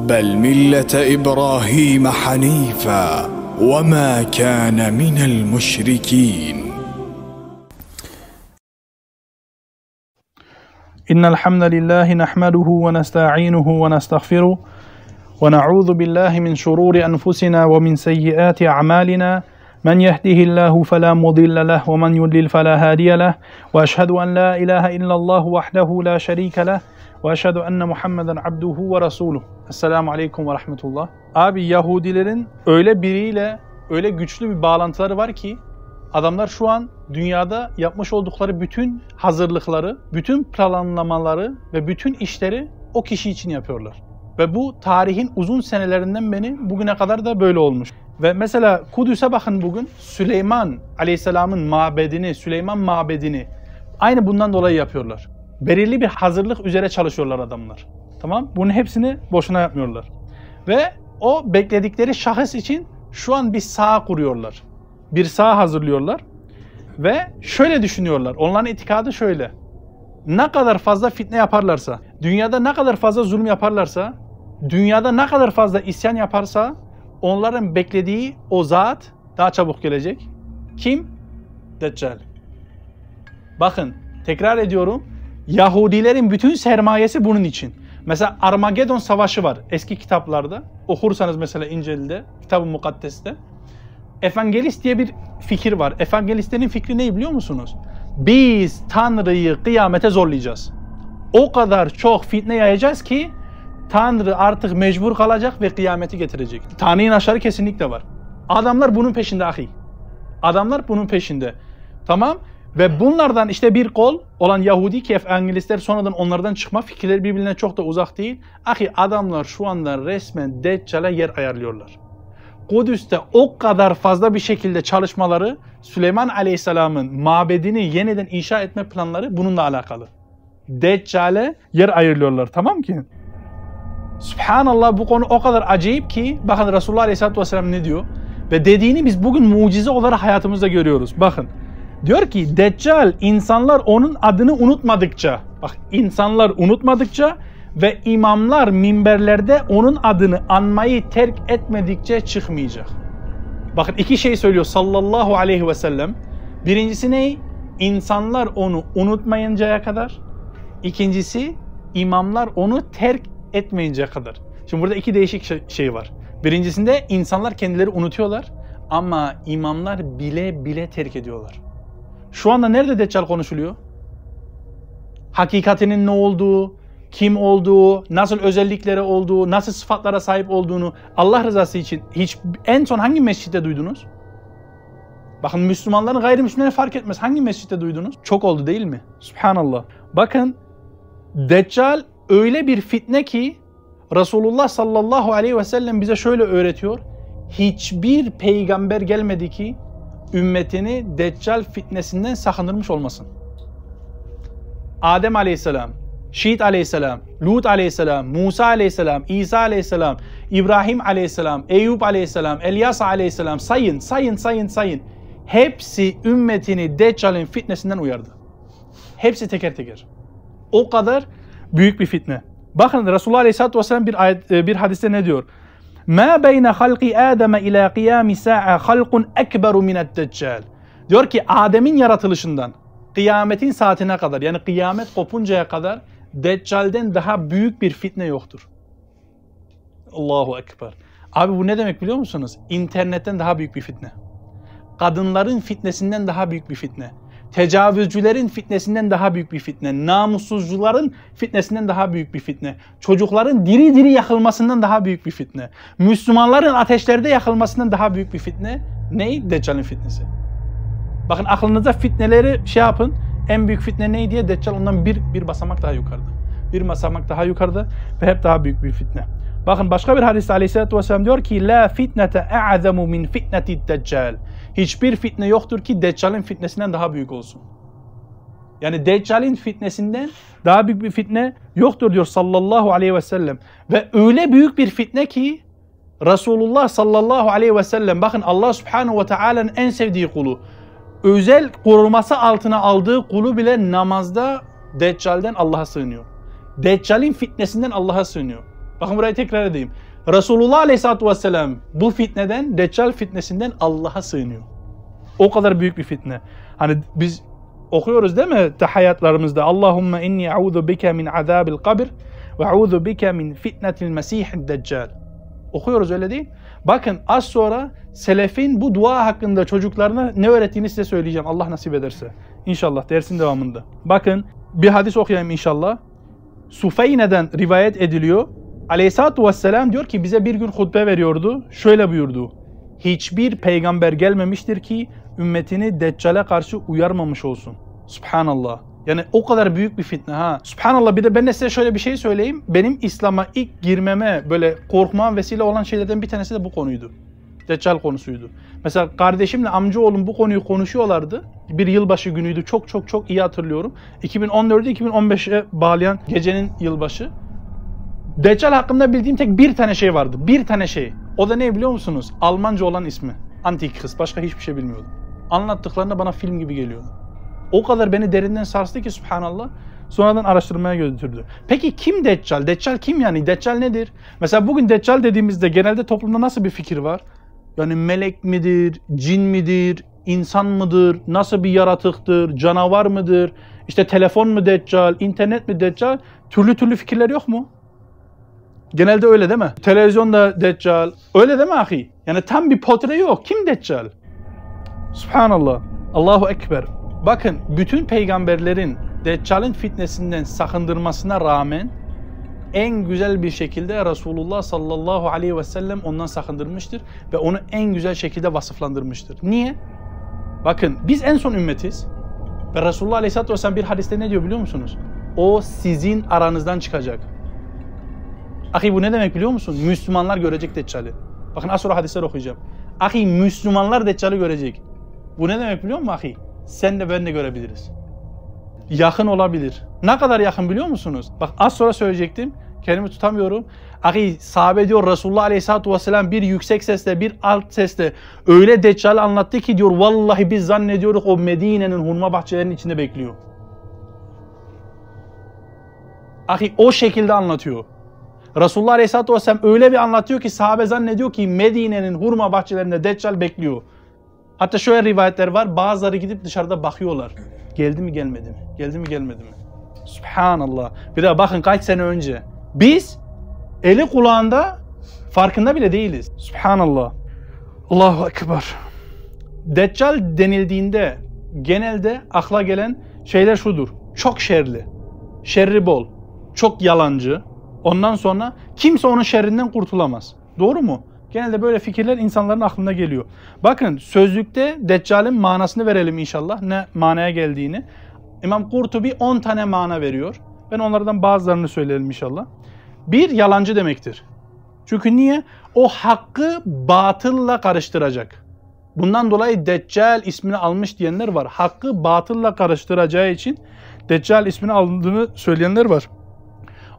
بل ملة إبراهيم حنيفا وما كان من المشركين. إن الحمد لله نحمده ونستعينه ونستغفره ونعوذ بالله من شرور أنفسنا ومن سيئات أعمالنا. من يهده الله فلا مضل له ومن يضلل فلا هادي له. وأشهد أن لا إله إلا الله وحده لا شريك له. ve eşhedü enne Muhammeden abduhu ve resuluh. Esselamu aleyküm ve rahmetullah. Abi Yahudilerin öyle biriyle öyle güçlü bir bağlantıları var ki adamlar şu an dünyada yapmış oldukları bütün hazırlıkları, bütün planlamaları ve bütün işleri o kişi için yapıyorlar. Ve bu tarihin uzun senelerinden beri bugüne kadar da böyle olmuş. Ve mesela Kudüs'e bakın bugün Süleyman Aleyhisselam'ın mabedini, Süleyman mabedini aynı bundan dolayı yapıyorlar. Belirli bir hazırlık üzere çalışıyorlar adamlar. Tamam? Bunun hepsini boşuna yapmıyorlar. Ve o bekledikleri şahıs için şu an bir saha kuruyorlar. Bir saha hazırlıyorlar. Ve şöyle düşünüyorlar. Onların itikadı şöyle. Ne kadar fazla fitne yaparlarsa, dünyada ne kadar fazla zulüm yaparlarsa, dünyada ne kadar fazla isyan yaparsa onların beklediği o zat daha çabuk gelecek. Kim? Deccal. Bakın tekrar ediyorum. Yahudilerin bütün sermayesi bunun için. Mesela Armageddon Savaşı var eski kitaplarda. Okursanız mesela İncil'de, Kitab-ı Mukaddes'te. Evangelist diye bir fikir var. Evangelistlerin fikri ne biliyor musunuz? Biz Tanrı'yı kıyamete zorlayacağız. O kadar çok fitne yayacağız ki Tanrı artık mecbur kalacak ve kıyameti getirecek. Tanrı'nın aşarı kesinlikle var. Adamlar bunun peşinde ahi. Adamlar bunun peşinde. Tamam? Ve bunlardan işte bir kol olan Yahudi ki evangelistler sonradan onlardan çıkma fikirleri birbirine çok da uzak değil. Ahi adamlar şu anda resmen Deccal'e yer ayarlıyorlar. Kudüs'te o kadar fazla bir şekilde çalışmaları Süleyman Aleyhisselam'ın mabedini yeniden inşa etme planları bununla alakalı. Deccal'e yer ayırıyorlar tamam ki? Subhanallah bu konu o kadar acayip ki bakın Resulullah Aleyhisselatü Vesselam ne diyor? Ve dediğini biz bugün mucize olarak hayatımızda görüyoruz. Bakın diyor ki Deccal insanlar onun adını unutmadıkça bak insanlar unutmadıkça ve imamlar minberlerde onun adını anmayı terk etmedikçe çıkmayacak. Bakın iki şey söylüyor sallallahu aleyhi ve sellem. Birincisi ne? İnsanlar onu unutmayıncaya kadar. İkincisi imamlar onu terk etmeyinceye kadar. Şimdi burada iki değişik şey var. Birincisinde insanlar kendileri unutuyorlar ama imamlar bile bile terk ediyorlar. Şu anda nerede Deccal konuşuluyor? Hakikatinin ne olduğu, kim olduğu, nasıl özellikleri olduğu, nasıl sıfatlara sahip olduğunu Allah rızası için hiç en son hangi mescitte duydunuz? Bakın Müslümanların gayrimüslimleri fark etmez. Hangi mescitte duydunuz? Çok oldu değil mi? Subhanallah. Bakın Deccal öyle bir fitne ki Resulullah sallallahu aleyhi ve sellem bize şöyle öğretiyor. Hiçbir peygamber gelmedi ki ümmetini Deccal fitnesinden sakındırmış olmasın. Adem aleyhisselam, Şiit aleyhisselam, Lut aleyhisselam, Musa aleyhisselam, İsa aleyhisselam, İbrahim aleyhisselam, Eyüp aleyhisselam, Elyas aleyhisselam sayın, sayın, sayın, sayın. Hepsi ümmetini Deccal'in fitnesinden uyardı. Hepsi teker teker. O kadar büyük bir fitne. Bakın Resulullah Aleyhisselatü Vesselam bir, ayet, bir hadiste ne diyor? Ma beyne halqi Adem ila qiyami sa'a halqun ekberu minet deccal. Diyor ki Adem'in yaratılışından kıyametin saatine kadar yani kıyamet kopuncaya kadar Deccal'den daha büyük bir fitne yoktur. Allahu Ekber. Abi bu ne demek biliyor musunuz? İnternetten daha büyük bir fitne. Kadınların fitnesinden daha büyük bir fitne. Tecavüzcülerin fitnesinden daha büyük bir fitne. Namussuzcuların fitnesinden daha büyük bir fitne. Çocukların diri diri yakılmasından daha büyük bir fitne. Müslümanların ateşlerde yakılmasından daha büyük bir fitne. Ney? Deccal'in fitnesi. Bakın aklınıza fitneleri şey yapın. En büyük fitne ney diye Deccal ondan bir, bir basamak daha yukarıda. Bir basamak daha yukarıda ve hep daha büyük bir fitne. Bakın başka bir hadiste aleyhissalatü vesselam diyor ki La fitnete a'zamu min fitneti deccal. Hiçbir fitne yoktur ki Deccal'in fitnesinden daha büyük olsun. Yani Deccal'in fitnesinden daha büyük bir fitne yoktur diyor sallallahu aleyhi ve sellem. Ve öyle büyük bir fitne ki Resulullah sallallahu aleyhi ve sellem bakın Allah subhanahu ve teala'nın en sevdiği kulu özel koruması altına aldığı kulu bile namazda Deccal'den Allah'a sığınıyor. Deccal'in fitnesinden Allah'a sığınıyor. Bakın burayı tekrar edeyim. Resulullah Aleyhisselatü Vesselam bu fitneden, Deccal fitnesinden Allah'a sığınıyor. O kadar büyük bir fitne. Hani biz okuyoruz değil mi tahayyatlarımızda Allahümme inni a'udhu bike min azabil kabir ve a'udhu bike min fitnetil mesihid deccal. Okuyoruz öyle değil. Bakın az sonra selefin bu dua hakkında çocuklarına ne öğrettiğini size söyleyeceğim Allah nasip ederse. İnşallah dersin devamında. Bakın bir hadis okuyayım inşallah. Sufeyne'den rivayet ediliyor. Aleyhisselatü Vesselam diyor ki bize bir gün hutbe veriyordu. Şöyle buyurdu. Hiçbir peygamber gelmemiştir ki ümmetini Deccal'e karşı uyarmamış olsun. Subhanallah. Yani o kadar büyük bir fitne ha. Subhanallah bir de ben de size şöyle bir şey söyleyeyim. Benim İslam'a ilk girmeme böyle korkmam vesile olan şeylerden bir tanesi de bu konuydu. Deccal konusuydu. Mesela kardeşimle amcaoğlum bu konuyu konuşuyorlardı. Bir yılbaşı günüydü. Çok çok çok iyi hatırlıyorum. 2014'ü 2015'e bağlayan gecenin yılbaşı. Deccal hakkında bildiğim tek bir tane şey vardı. Bir tane şey. O da ne biliyor musunuz? Almanca olan ismi. Antikris. Başka hiçbir şey bilmiyordum. Anlattıklarında bana film gibi geliyordu. O kadar beni derinden sarstı ki subhanallah. Sonradan araştırmaya götürdü. Peki kim Deccal? Deccal kim yani? Deccal nedir? Mesela bugün Deccal dediğimizde genelde toplumda nasıl bir fikir var? Yani melek midir, cin midir, insan mıdır, nasıl bir yaratıktır, canavar mıdır, işte telefon mu Deccal, internet mi Deccal? Türlü türlü fikirler yok mu? Genelde öyle değil mi? Televizyonda Deccal. Öyle değil mi ahi? Yani tam bir portre yok. Kim Deccal? Subhanallah. Allahu Ekber. Bakın bütün peygamberlerin Deccal'in fitnesinden sakındırmasına rağmen en güzel bir şekilde Resulullah sallallahu aleyhi ve sellem ondan sakındırmıştır ve onu en güzel şekilde vasıflandırmıştır. Niye? Bakın biz en son ümmetiz ve Resulullah aleyhisselatü vesselam bir hadiste ne diyor biliyor musunuz? O sizin aranızdan çıkacak. Ahi bu ne demek biliyor musun? Müslümanlar görecek Deccal'i. Bakın az sonra hadisler okuyacağım. Ahi Müslümanlar Deccal'i görecek. Bu ne demek biliyor musun ahi? Sen de ben de görebiliriz. Yakın olabilir. Ne kadar yakın biliyor musunuz? Bak az sonra söyleyecektim. Kendimi tutamıyorum. Ahi sahabe diyor Resulullah Aleyhisselatü Vesselam bir yüksek sesle bir alt sesle öyle Deccal anlattı ki diyor vallahi biz zannediyoruz o Medine'nin hurma bahçelerinin içinde bekliyor. Ahi o şekilde anlatıyor. Resulullah Aleyhisselatü Vesselam öyle bir anlatıyor ki sahabe zannediyor ki Medine'nin hurma bahçelerinde Deccal bekliyor. Hatta şöyle rivayetler var. Bazıları gidip dışarıda bakıyorlar. Geldi mi gelmedi mi? Geldi mi gelmedi mi? Subhanallah. Bir daha bakın kaç sene önce. Biz eli kulağında farkında bile değiliz. Subhanallah. Allahu Ekber. Deccal denildiğinde genelde akla gelen şeyler şudur. Çok şerli. Şerri bol. Çok yalancı. Ondan sonra kimse onun şerrinden kurtulamaz. Doğru mu? Genelde böyle fikirler insanların aklına geliyor. Bakın sözlükte Deccal'in manasını verelim inşallah. Ne manaya geldiğini. İmam Kurtubi 10 tane mana veriyor. Ben onlardan bazılarını söyleyelim inşallah. Bir yalancı demektir. Çünkü niye? O hakkı batılla karıştıracak. Bundan dolayı Deccal ismini almış diyenler var. Hakkı batılla karıştıracağı için Deccal ismini aldığını söyleyenler var.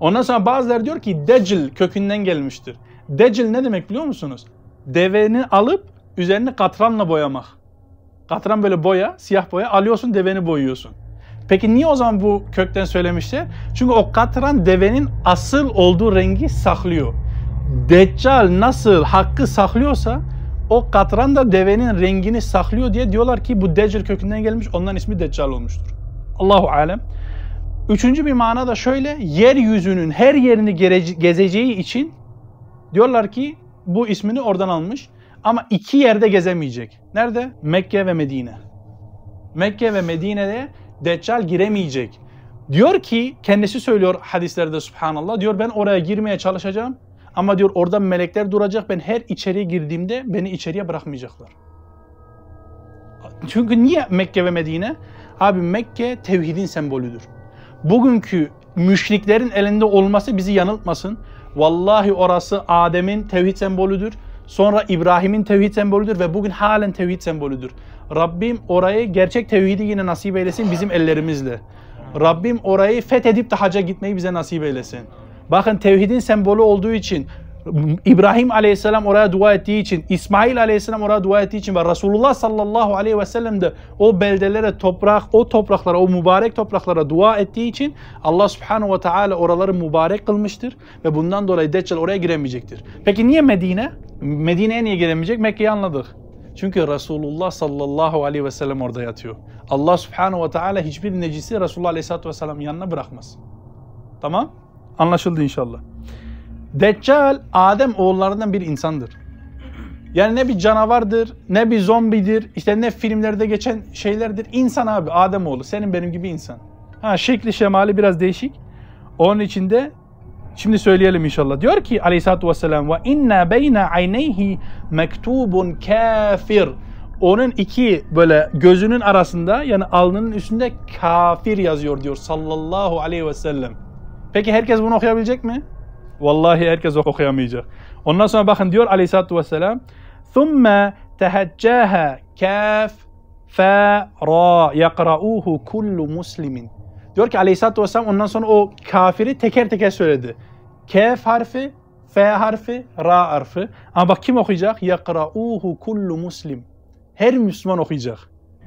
Ondan sonra bazıları diyor ki Deccal kökünden gelmiştir. Decil ne demek biliyor musunuz? Deveni alıp üzerini katranla boyamak. Katran böyle boya, siyah boya alıyorsun deveni boyuyorsun. Peki niye o zaman bu kökten söylemişler? Çünkü o katran devenin asıl olduğu rengi saklıyor. Deccal nasıl hakkı saklıyorsa o katran da devenin rengini saklıyor diye diyorlar ki bu Deccal kökünden gelmiş ondan ismi Deccal olmuştur. Allahu alem. Üçüncü bir mana da şöyle yeryüzünün her yerini gezeceği için Diyorlar ki bu ismini oradan almış ama iki yerde gezemeyecek. Nerede? Mekke ve Medine. Mekke ve Medine'de Deccal giremeyecek. Diyor ki kendisi söylüyor hadislerde subhanallah diyor ben oraya girmeye çalışacağım ama diyor orada melekler duracak ben her içeriye girdiğimde beni içeriye bırakmayacaklar. Çünkü niye Mekke ve Medine? Abi Mekke tevhidin sembolüdür. Bugünkü müşriklerin elinde olması bizi yanıltmasın. Vallahi orası Adem'in tevhid sembolüdür. Sonra İbrahim'in tevhid sembolüdür ve bugün halen tevhid sembolüdür. Rabbim orayı gerçek tevhidi yine nasip eylesin bizim ellerimizle. Rabbim orayı fethedip de haca gitmeyi bize nasip eylesin. Bakın tevhidin sembolü olduğu için İbrahim aleyhisselam oraya dua ettiği için, İsmail aleyhisselam oraya dua ettiği için ve Resulullah sallallahu aleyhi ve sellem de o beldelere toprak, o topraklara, o mübarek topraklara dua ettiği için Allah subhanahu ve teala oraları mübarek kılmıştır ve bundan dolayı Deccal oraya giremeyecektir. Peki niye Medine? Medine'ye niye giremeyecek? Mekke'yi anladık. Çünkü Resulullah sallallahu aleyhi ve sellem orada yatıyor. Allah subhanahu ve teala hiçbir necisi Resulullah aleyhisselatü vesselam yanına bırakmaz. Tamam? Anlaşıldı inşallah. Deccal Adem oğullarından bir insandır. Yani ne bir canavardır, ne bir zombidir, işte ne filmlerde geçen şeylerdir. İnsan abi, Adem oğlu, senin benim gibi insan. Ha şekli şemali biraz değişik. Onun içinde şimdi söyleyelim inşallah. Diyor ki aleyhissalatü vesselam ve inna beyne ayneyhi mektubun kafir. Onun iki böyle gözünün arasında yani alnının üstünde kafir yazıyor diyor sallallahu aleyhi ve sellem. Peki herkes bunu okuyabilecek mi? Vallahi herkes okuyamayacak. Ondan sonra bakın diyor aleyhissalatü vesselam ثُمَّ تَهَجَّاهَا كَافْ فَا رَا يَقْرَؤُوهُ kullu muslimin. Diyor ki aleyhissalatü vesselam ondan sonra o kafiri teker teker söyledi. Kaf harfi, F harfi, Ra harfi. Ama bak kim okuyacak? يَقْرَؤُوهُ kullu muslim. Her Müslüman okuyacak.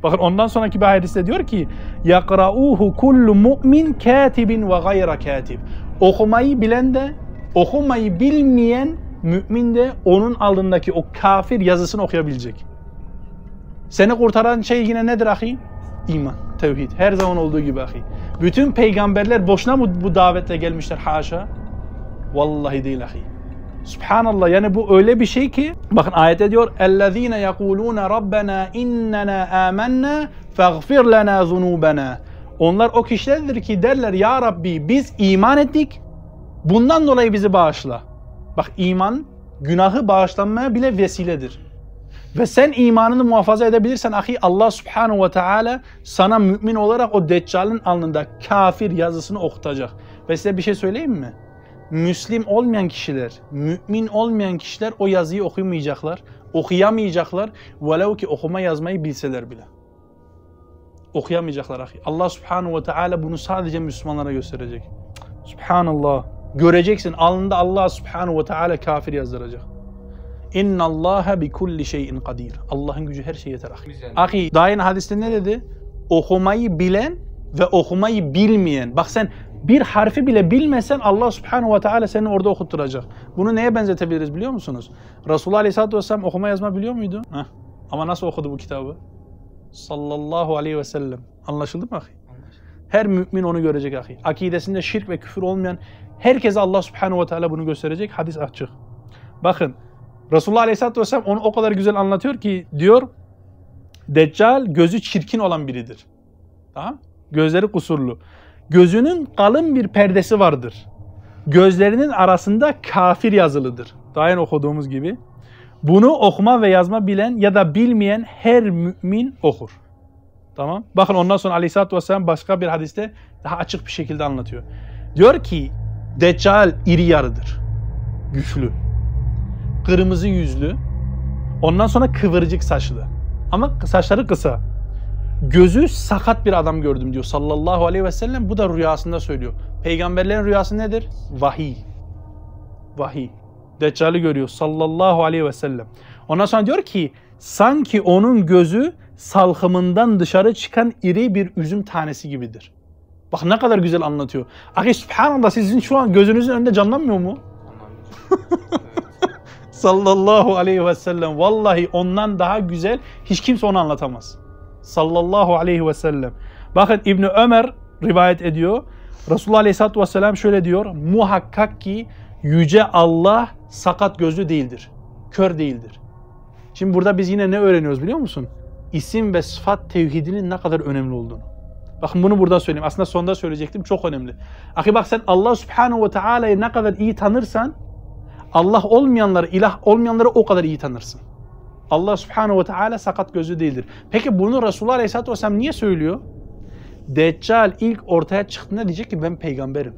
Bakın ondan sonraki bir hadiste diyor ki يَقْرَؤُوهُ kullu mu'min katibin ve gayra katib. Okumayı bilen de okumayı bilmeyen mümin de onun alındaki o kafir yazısını okuyabilecek. Seni kurtaran şey yine nedir ahi? İman, tevhid. Her zaman olduğu gibi ahi. Bütün peygamberler boşuna mı bu davetle gelmişler haşa? Vallahi değil ahi. Subhanallah yani bu öyle bir şey ki bakın ayette diyor ellezine yekuluna rabbena innena amennâ faghfir lana zunubana. Onlar o kişilerdir ki derler ya Rabbi biz iman ettik bundan dolayı bizi bağışla. Bak iman günahı bağışlanmaya bile vesiledir. Ve sen imanını muhafaza edebilirsen ahi Allah subhanahu ve teala sana mümin olarak o deccalin alnında kafir yazısını okutacak. Ve size bir şey söyleyeyim mi? Müslim olmayan kişiler, mümin olmayan kişiler o yazıyı okuyamayacaklar, okuyamayacaklar. Velev ki okuma yazmayı bilseler bile. Okuyamayacaklar ahi. Allah subhanahu ve teala bunu sadece Müslümanlara gösterecek. Subhanallah. Göreceksin alnında Allah subhanahu ve teala kafir yazdıracak. İnna Allaha bi kulli şeyin kadir. Allah'ın gücü her şeye yeter ahi. Yeni hadiste ne dedi? Okumayı bilen ve okumayı bilmeyen. Bak sen bir harfi bile bilmesen Allah subhanahu ve teala seni orada okutturacak. Bunu neye benzetebiliriz biliyor musunuz? Resulullah aleyhisselatü vesselam okuma yazma biliyor muydu? Heh. Ama nasıl okudu bu kitabı? Sallallahu aleyhi ve sellem. Anlaşıldı mı ahi? Her mümin onu görecek ahi. Akidesinde şirk ve küfür olmayan herkese Allah subhanahu ve teala bunu gösterecek. Hadis açık. Bakın Resulullah aleyhisselatü vesselam onu o kadar güzel anlatıyor ki diyor Deccal gözü çirkin olan biridir. Tamam? Gözleri kusurlu. Gözünün kalın bir perdesi vardır. Gözlerinin arasında kafir yazılıdır. Daha yeni okuduğumuz gibi. Bunu okuma ve yazma bilen ya da bilmeyen her mümin okur. Tamam. Bakın ondan sonra Aleyhisselatü Vesselam başka bir hadiste daha açık bir şekilde anlatıyor. Diyor ki Deccal iri yarıdır. Güçlü. Kırmızı yüzlü. Ondan sonra kıvırcık saçlı. Ama saçları kısa. Gözü sakat bir adam gördüm diyor sallallahu aleyhi ve sellem. Bu da rüyasında söylüyor. Peygamberlerin rüyası nedir? Vahiy. Vahiy. Deccal'i görüyor sallallahu aleyhi ve sellem. Ondan sonra diyor ki sanki onun gözü salkımından dışarı çıkan iri bir üzüm tanesi gibidir. Bak ne kadar güzel anlatıyor. Ahi subhanallah sizin şu an gözünüzün önünde canlanmıyor mu? Sallallahu aleyhi ve sellem. Vallahi ondan daha güzel hiç kimse onu anlatamaz. Sallallahu aleyhi ve sellem. Bakın İbni Ömer rivayet ediyor. Resulullah aleyhissalatü vesselam şöyle diyor. Muhakkak ki yüce Allah sakat gözlü değildir. Kör değildir. Şimdi burada biz yine ne öğreniyoruz biliyor musun? İsim ve sıfat tevhidinin ne kadar önemli olduğunu. Bakın bunu burada söyleyeyim. Aslında sonda söyleyecektim. Çok önemli. Akı bak sen Allah subhanahu ve teala'yı ne kadar iyi tanırsan Allah olmayanları, ilah olmayanları o kadar iyi tanırsın. Allah subhanahu ve teala sakat gözü değildir. Peki bunu Resulullah aleyhissalatü vesselam niye söylüyor? Deccal ilk ortaya çıktığında diyecek ki ben peygamberim.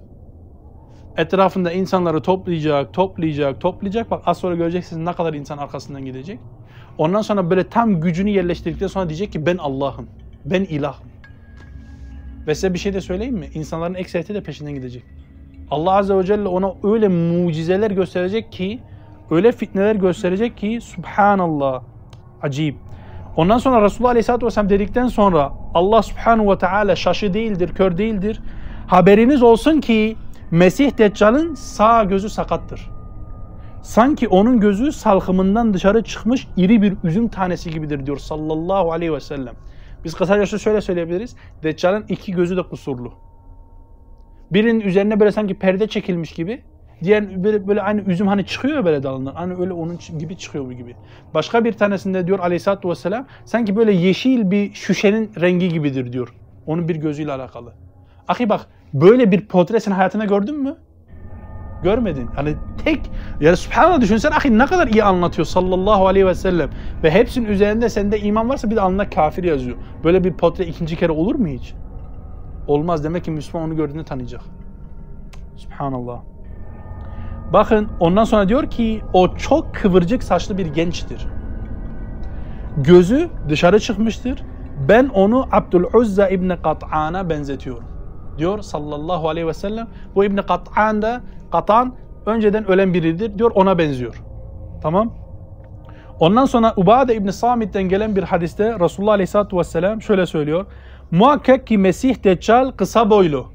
Etrafında insanları toplayacak, toplayacak, toplayacak. Bak az sonra göreceksiniz ne kadar insan arkasından gidecek. Ondan sonra böyle tam gücünü yerleştirdikten sonra diyecek ki ben Allah'ım, ben ilahım. Ve size bir şey de söyleyeyim mi? İnsanların ekseriyeti de peşinden gidecek. Allah Azze ve Celle ona öyle mucizeler gösterecek ki, öyle fitneler gösterecek ki Subhanallah. Acayip. Ondan sonra Resulullah Aleyhisselatü Vesselam dedikten sonra Allah Subhanahu ve Teala şaşı değildir, kör değildir. Haberiniz olsun ki Mesih Deccal'ın sağ gözü sakattır. Sanki onun gözü salkımından dışarı çıkmış iri bir üzüm tanesi gibidir diyor sallallahu aleyhi ve sellem. Biz kısaca şöyle söyleyebiliriz. Deccal'ın iki gözü de kusurlu. Birinin üzerine böyle sanki perde çekilmiş gibi. Diğer böyle, böyle aynı üzüm hani çıkıyor böyle dalından. Hani öyle onun gibi çıkıyor bu gibi. Başka bir tanesinde diyor aleyhissalatü vesselam sanki böyle yeşil bir şüşenin rengi gibidir diyor. Onun bir gözüyle alakalı. Ahi bak böyle bir portre sen hayatında gördün mü? Görmedin. Hani tek yani subhanallah düşünsen ahi ne kadar iyi anlatıyor sallallahu aleyhi ve sellem. Ve hepsinin üzerinde sende iman varsa bir de alnına kafir yazıyor. Böyle bir portre ikinci kere olur mu hiç? Olmaz demek ki Müslüman onu gördüğünde tanıyacak. Subhanallah. Bakın ondan sonra diyor ki o çok kıvırcık saçlı bir gençtir. Gözü dışarı çıkmıştır. Ben onu Abdüluzza İbni Kat'an'a benzetiyorum. Diyor sallallahu aleyhi ve sellem. Bu İbni Kat'an da Katan önceden ölen biridir. Diyor ona benziyor. Tamam. Ondan sonra Ubade İbni Samit'ten gelen bir hadiste Resulullah aleyhissalatu vesselam şöyle söylüyor. Muhakkak ki Mesih Deccal kısa boylu,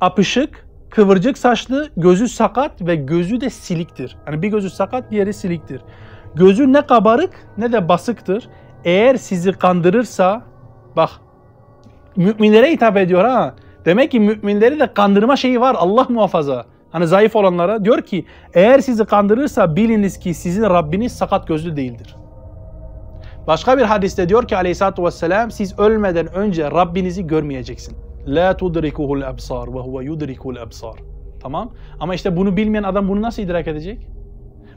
apışık, kıvırcık saçlı, gözü sakat ve gözü de siliktir. Yani bir gözü sakat, diğeri siliktir. Gözü ne kabarık ne de basıktır. Eğer sizi kandırırsa, bak müminlere hitap ediyor ha. Demek ki müminleri de kandırma şeyi var Allah muhafaza. Hani zayıf olanlara diyor ki eğer sizi kandırırsa biliniz ki sizin Rabbiniz sakat gözlü değildir. Başka bir hadiste diyor ki aleyhissalatü vesselam siz ölmeden önce Rabbinizi görmeyeceksin. La tudrikuhul absar ve huve yudrikul absar. Tamam? Ama işte bunu bilmeyen adam bunu nasıl idrak edecek?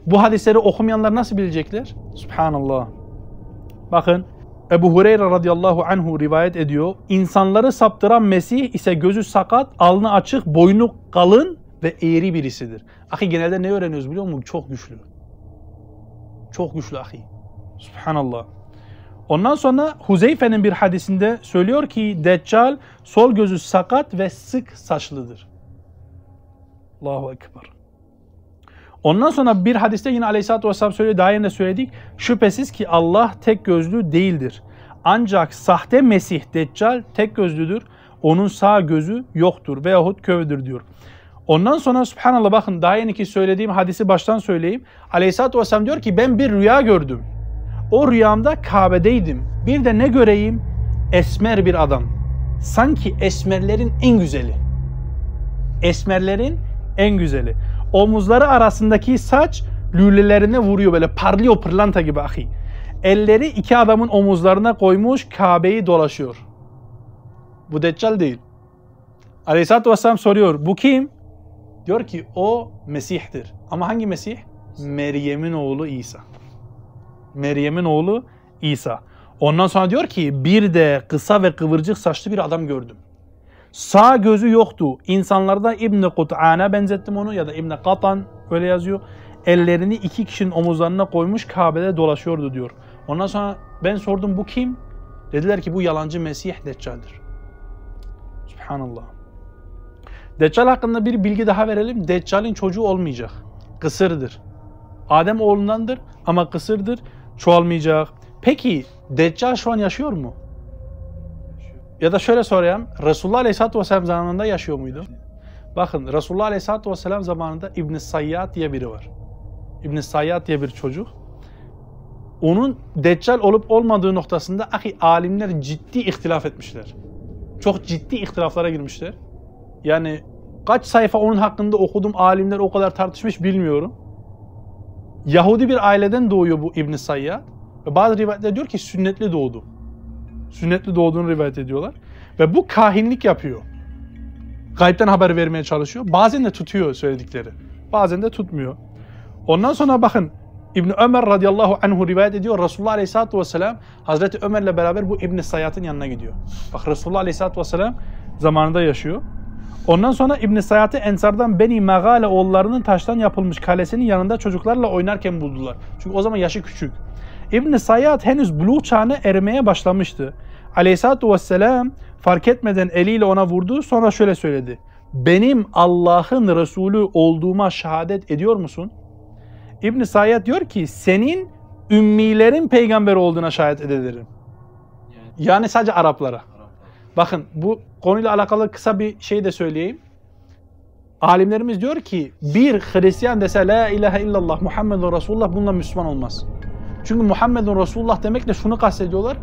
Bu hadisleri okumayanlar nasıl bilecekler? Subhanallah. Bakın Ebu Hureyre radıyallahu anhu rivayet ediyor. İnsanları saptıran Mesih ise gözü sakat, alnı açık, boynu kalın ve eğri birisidir. Ahi genelde ne öğreniyoruz biliyor musun? Çok güçlü. Çok güçlü ahi. Subhanallah. Ondan sonra Huzeyfe'nin bir hadisinde söylüyor ki Deccal sol gözü sakat ve sık saçlıdır. Allahu Ekber. Ondan sonra bir hadiste yine Aleyhisselatü Vesselam söylüyor, daha yine söyledik. Şüphesiz ki Allah tek gözlü değildir. Ancak sahte Mesih Deccal tek gözlüdür. Onun sağ gözü yoktur veyahut kövdür diyor. Ondan sonra subhanallah bakın daha yeni ki söylediğim hadisi baştan söyleyeyim. Aleyhisselatü Vesselam diyor ki ben bir rüya gördüm. O rüyamda Kabe'deydim. Bir de ne göreyim? Esmer bir adam. Sanki esmerlerin en güzeli. Esmerlerin en güzeli. Omuzları arasındaki saç lülelerine vuruyor böyle parlıyor pırlanta gibi ahi. Elleri iki adamın omuzlarına koymuş Kabe'yi dolaşıyor. Bu Deccal değil. Aleyhisselatü Vesselam soruyor bu kim? Diyor ki o Mesih'tir. Ama hangi Mesih? Meryem'in oğlu İsa. Meryem'in oğlu İsa. Ondan sonra diyor ki bir de kısa ve kıvırcık saçlı bir adam gördüm. Sağ gözü yoktu. İnsanlarda İbn Kut'an'a benzettim onu ya da İbn Katan öyle yazıyor. Ellerini iki kişinin omuzlarına koymuş Kabe'de dolaşıyordu diyor. Ondan sonra ben sordum bu kim? Dediler ki bu yalancı Mesih Deccal'dir. Subhanallah. Deccal hakkında bir bilgi daha verelim. Deccal'in çocuğu olmayacak. Kısırdır. Adem oğlundandır ama kısırdır. Çoğalmayacak. Peki Deccal şu an yaşıyor mu? Ya da şöyle sorayım. Resulullah Aleyhisselatü Vesselam zamanında yaşıyor muydu? Bakın Resulullah Aleyhisselatü Vesselam zamanında İbn Sayyad diye biri var. İbn Sayyad diye bir çocuk. Onun Deccal olup olmadığı noktasında ahi alimler ciddi ihtilaf etmişler. Çok ciddi ihtilaflara girmişler. Yani kaç sayfa onun hakkında okudum alimler o kadar tartışmış bilmiyorum. Yahudi bir aileden doğuyor bu İbn Sayyad. Bazı rivayetler diyor ki sünnetli doğdu. Sünnetli doğduğunu rivayet ediyorlar. Ve bu kahinlik yapıyor. Gaybden haber vermeye çalışıyor. Bazen de tutuyor söyledikleri. Bazen de tutmuyor. Ondan sonra bakın İbn Ömer radıyallahu anhu rivayet ediyor. Resulullah aleyhissalatu vesselam Hazreti Ömer'le beraber bu İbn Sayyad'ın yanına gidiyor. Bak Resulullah aleyhissalatu vesselam zamanında yaşıyor. Ondan sonra İbn Sayyad'ı Ensar'dan Beni Megale oğullarının taştan yapılmış kalesinin yanında çocuklarla oynarken buldular. Çünkü o zaman yaşı küçük. İbn Sayyad henüz buluğ çağına ermeye başlamıştı. Aleyhissalatu vesselam fark etmeden eliyle ona vurdu sonra şöyle söyledi. benim Allah'ın Resulü olduğuma şehadet ediyor musun? İbn Sayyad diyor ki senin ümmilerin peygamber olduğuna şahit ederim. Yani sadece Araplara. Bakın bu konuyla alakalı kısa bir şey de söyleyeyim. Alimlerimiz diyor ki bir Hristiyan dese la ilahe illallah Muhammedun Resulullah bununla Müslüman olmaz. Çünkü Muhammedun Resulullah demekle şunu kastediyorlar.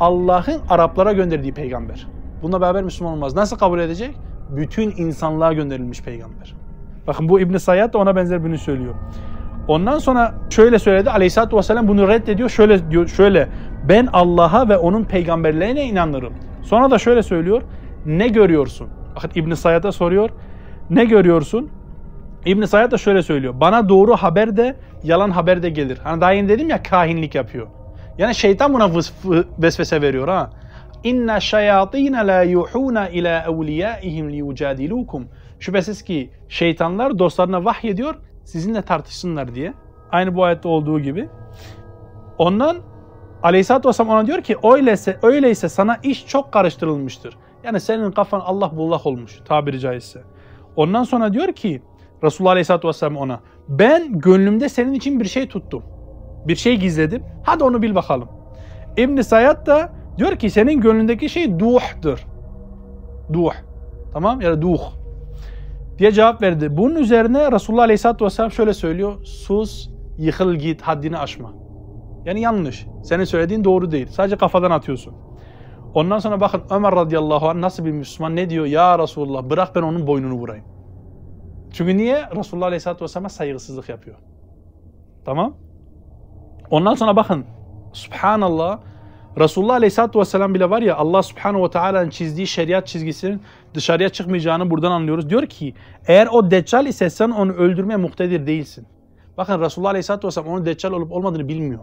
Allah'ın Araplara gönderdiği peygamber. Bununla beraber Müslüman olmaz. Nasıl kabul edecek? Bütün insanlığa gönderilmiş peygamber. Bakın bu İbn Sayyad da ona benzer bunu söylüyor. Ondan sonra şöyle söyledi. Aleyhisselatü Vesselam bunu reddediyor. Şöyle diyor şöyle. Ben Allah'a ve onun peygamberlerine inanırım. Sonra da şöyle söylüyor. Ne görüyorsun? Bakın İbn Sayyad'a soruyor. Ne görüyorsun? İbn Sayyad da şöyle söylüyor. Bana doğru haber de yalan haber de gelir. Hani daha yeni dedim ya kahinlik yapıyor. Yani şeytan buna vesvese veriyor ha. İnne şeyatine la yuhuna ila evliyaihim liyucadilukum. Şüphesiz ki şeytanlar dostlarına vahyediyor sizinle tartışsınlar diye. Aynı bu ayette olduğu gibi. Ondan Aleyhisselatü Vesselam ona diyor ki öyleyse, öyleyse sana iş çok karıştırılmıştır. Yani senin kafan Allah bullak olmuş tabiri caizse. Ondan sonra diyor ki Resulullah Aleyhisselatü Vesselam ona ben gönlümde senin için bir şey tuttum. Bir şey gizledim. Hadi onu bil bakalım. İbn Sayyad da diyor ki senin gönlündeki şey duh'dur. Duh. Tamam ya da duh diye cevap verdi. Bunun üzerine Resulullah Aleyhisselatü Vesselam şöyle söylüyor. Sus, yıkıl git, haddini aşma. Yani yanlış. Senin söylediğin doğru değil. Sadece kafadan atıyorsun. Ondan sonra bakın Ömer radıyallahu anh nasıl bir Müslüman ne diyor? Ya Resulullah bırak ben onun boynunu vurayım. Çünkü niye? Resulullah aleyhisselatü vesselam'a saygısızlık yapıyor. Tamam. Ondan sonra bakın Subhanallah Resulullah Aleyhisselatü Vesselam bile var ya Allah Subhanahu ve Teala'nın çizdiği şeriat çizgisinin dışarıya çıkmayacağını buradan anlıyoruz. Diyor ki eğer o deccal ise sen onu öldürmeye muhtedir değilsin. Bakın Resulullah Aleyhisselatü Vesselam onun deccal olup olmadığını bilmiyor.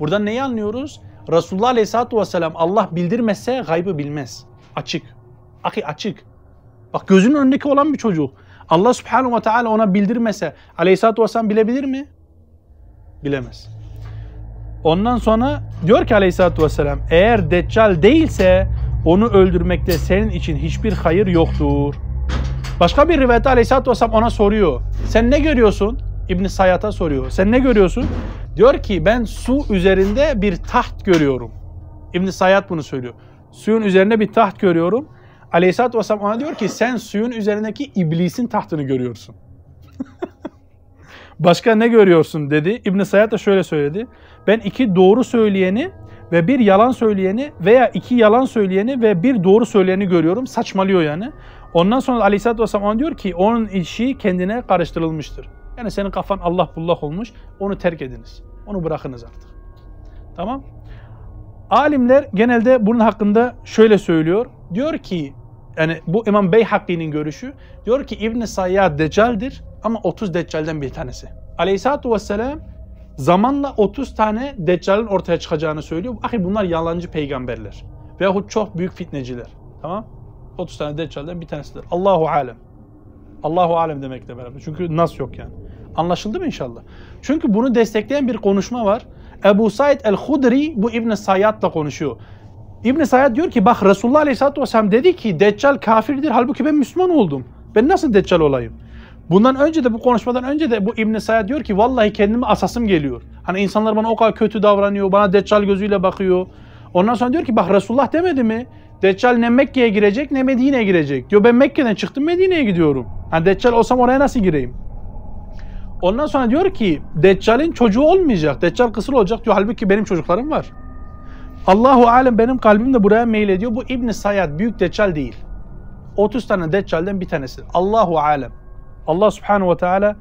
Buradan neyi anlıyoruz? Resulullah Aleyhisselatü Vesselam Allah bildirmezse gaybı bilmez. Açık. Aki açık. Bak gözünün önündeki olan bir çocuk. Allah Subhanahu ve Teala ona bildirmese Aleyhisselatü Vesselam bilebilir mi? Bilemez. Ondan sonra diyor ki aleyhissalatü vesselam eğer deccal değilse onu öldürmekte senin için hiçbir hayır yoktur. Başka bir rivayette aleyhissalatü vesselam ona soruyor. Sen ne görüyorsun? İbn Sayyat'a soruyor. Sen ne görüyorsun? Diyor ki ben su üzerinde bir taht görüyorum. İbn Sayyat bunu söylüyor. Suyun üzerinde bir taht görüyorum. Aleyhisselatü Vesselam ona diyor ki sen suyun üzerindeki iblisin tahtını görüyorsun. Başka ne görüyorsun dedi. İbn Sayyad da şöyle söyledi. Ben iki doğru söyleyeni ve bir yalan söyleyeni veya iki yalan söyleyeni ve bir doğru söyleyeni görüyorum. Saçmalıyor yani. Ondan sonra Aleyhisselatü Vesselam ona diyor ki onun işi kendine karıştırılmıştır. Yani senin kafan Allah bullak olmuş. Onu terk ediniz. Onu bırakınız artık. Tamam. Alimler genelde bunun hakkında şöyle söylüyor. Diyor ki yani bu İmam Beyhakki'nin görüşü diyor ki İbn Sayyad Deccal'dir ama 30 Deccal'den bir tanesi. Aleyhissalatu vesselam zamanla 30 tane Deccal'in ortaya çıkacağını söylüyor. Ahi bunlar yalancı peygamberler. Veyahut çok büyük fitneciler. Tamam? 30 tane Deccal'den bir tanesidir. Allahu alem. Allahu alem demekle beraber. Çünkü nas yok yani. Anlaşıldı mı inşallah? Çünkü bunu destekleyen bir konuşma var. Ebu Said el-Hudri bu İbn Sayyad'la konuşuyor. İbn Sayyad diyor ki bak Resulullah Aleyhisselatü Vesselam dedi ki Deccal kafirdir halbuki ben Müslüman oldum. Ben nasıl Deccal olayım? Bundan önce de bu konuşmadan önce de bu İbn Sayyad diyor ki vallahi kendime asasım geliyor. Hani insanlar bana o kadar kötü davranıyor, bana Deccal gözüyle bakıyor. Ondan sonra diyor ki bak Resulullah demedi mi? Deccal ne Mekke'ye girecek ne Medine'ye girecek. Diyor ben Mekke'den çıktım Medine'ye gidiyorum. Hani Deccal olsam oraya nasıl gireyim? Ondan sonra diyor ki Deccal'in çocuğu olmayacak. Deccal kısır olacak diyor. Halbuki benim çocuklarım var. Allahu alem benim kalbim de buraya meyil ediyor. Bu İbn Sayyad büyük deccal değil. 30 tane deccalden bir tanesi. Allahu alem. Allah subhanahu ve teala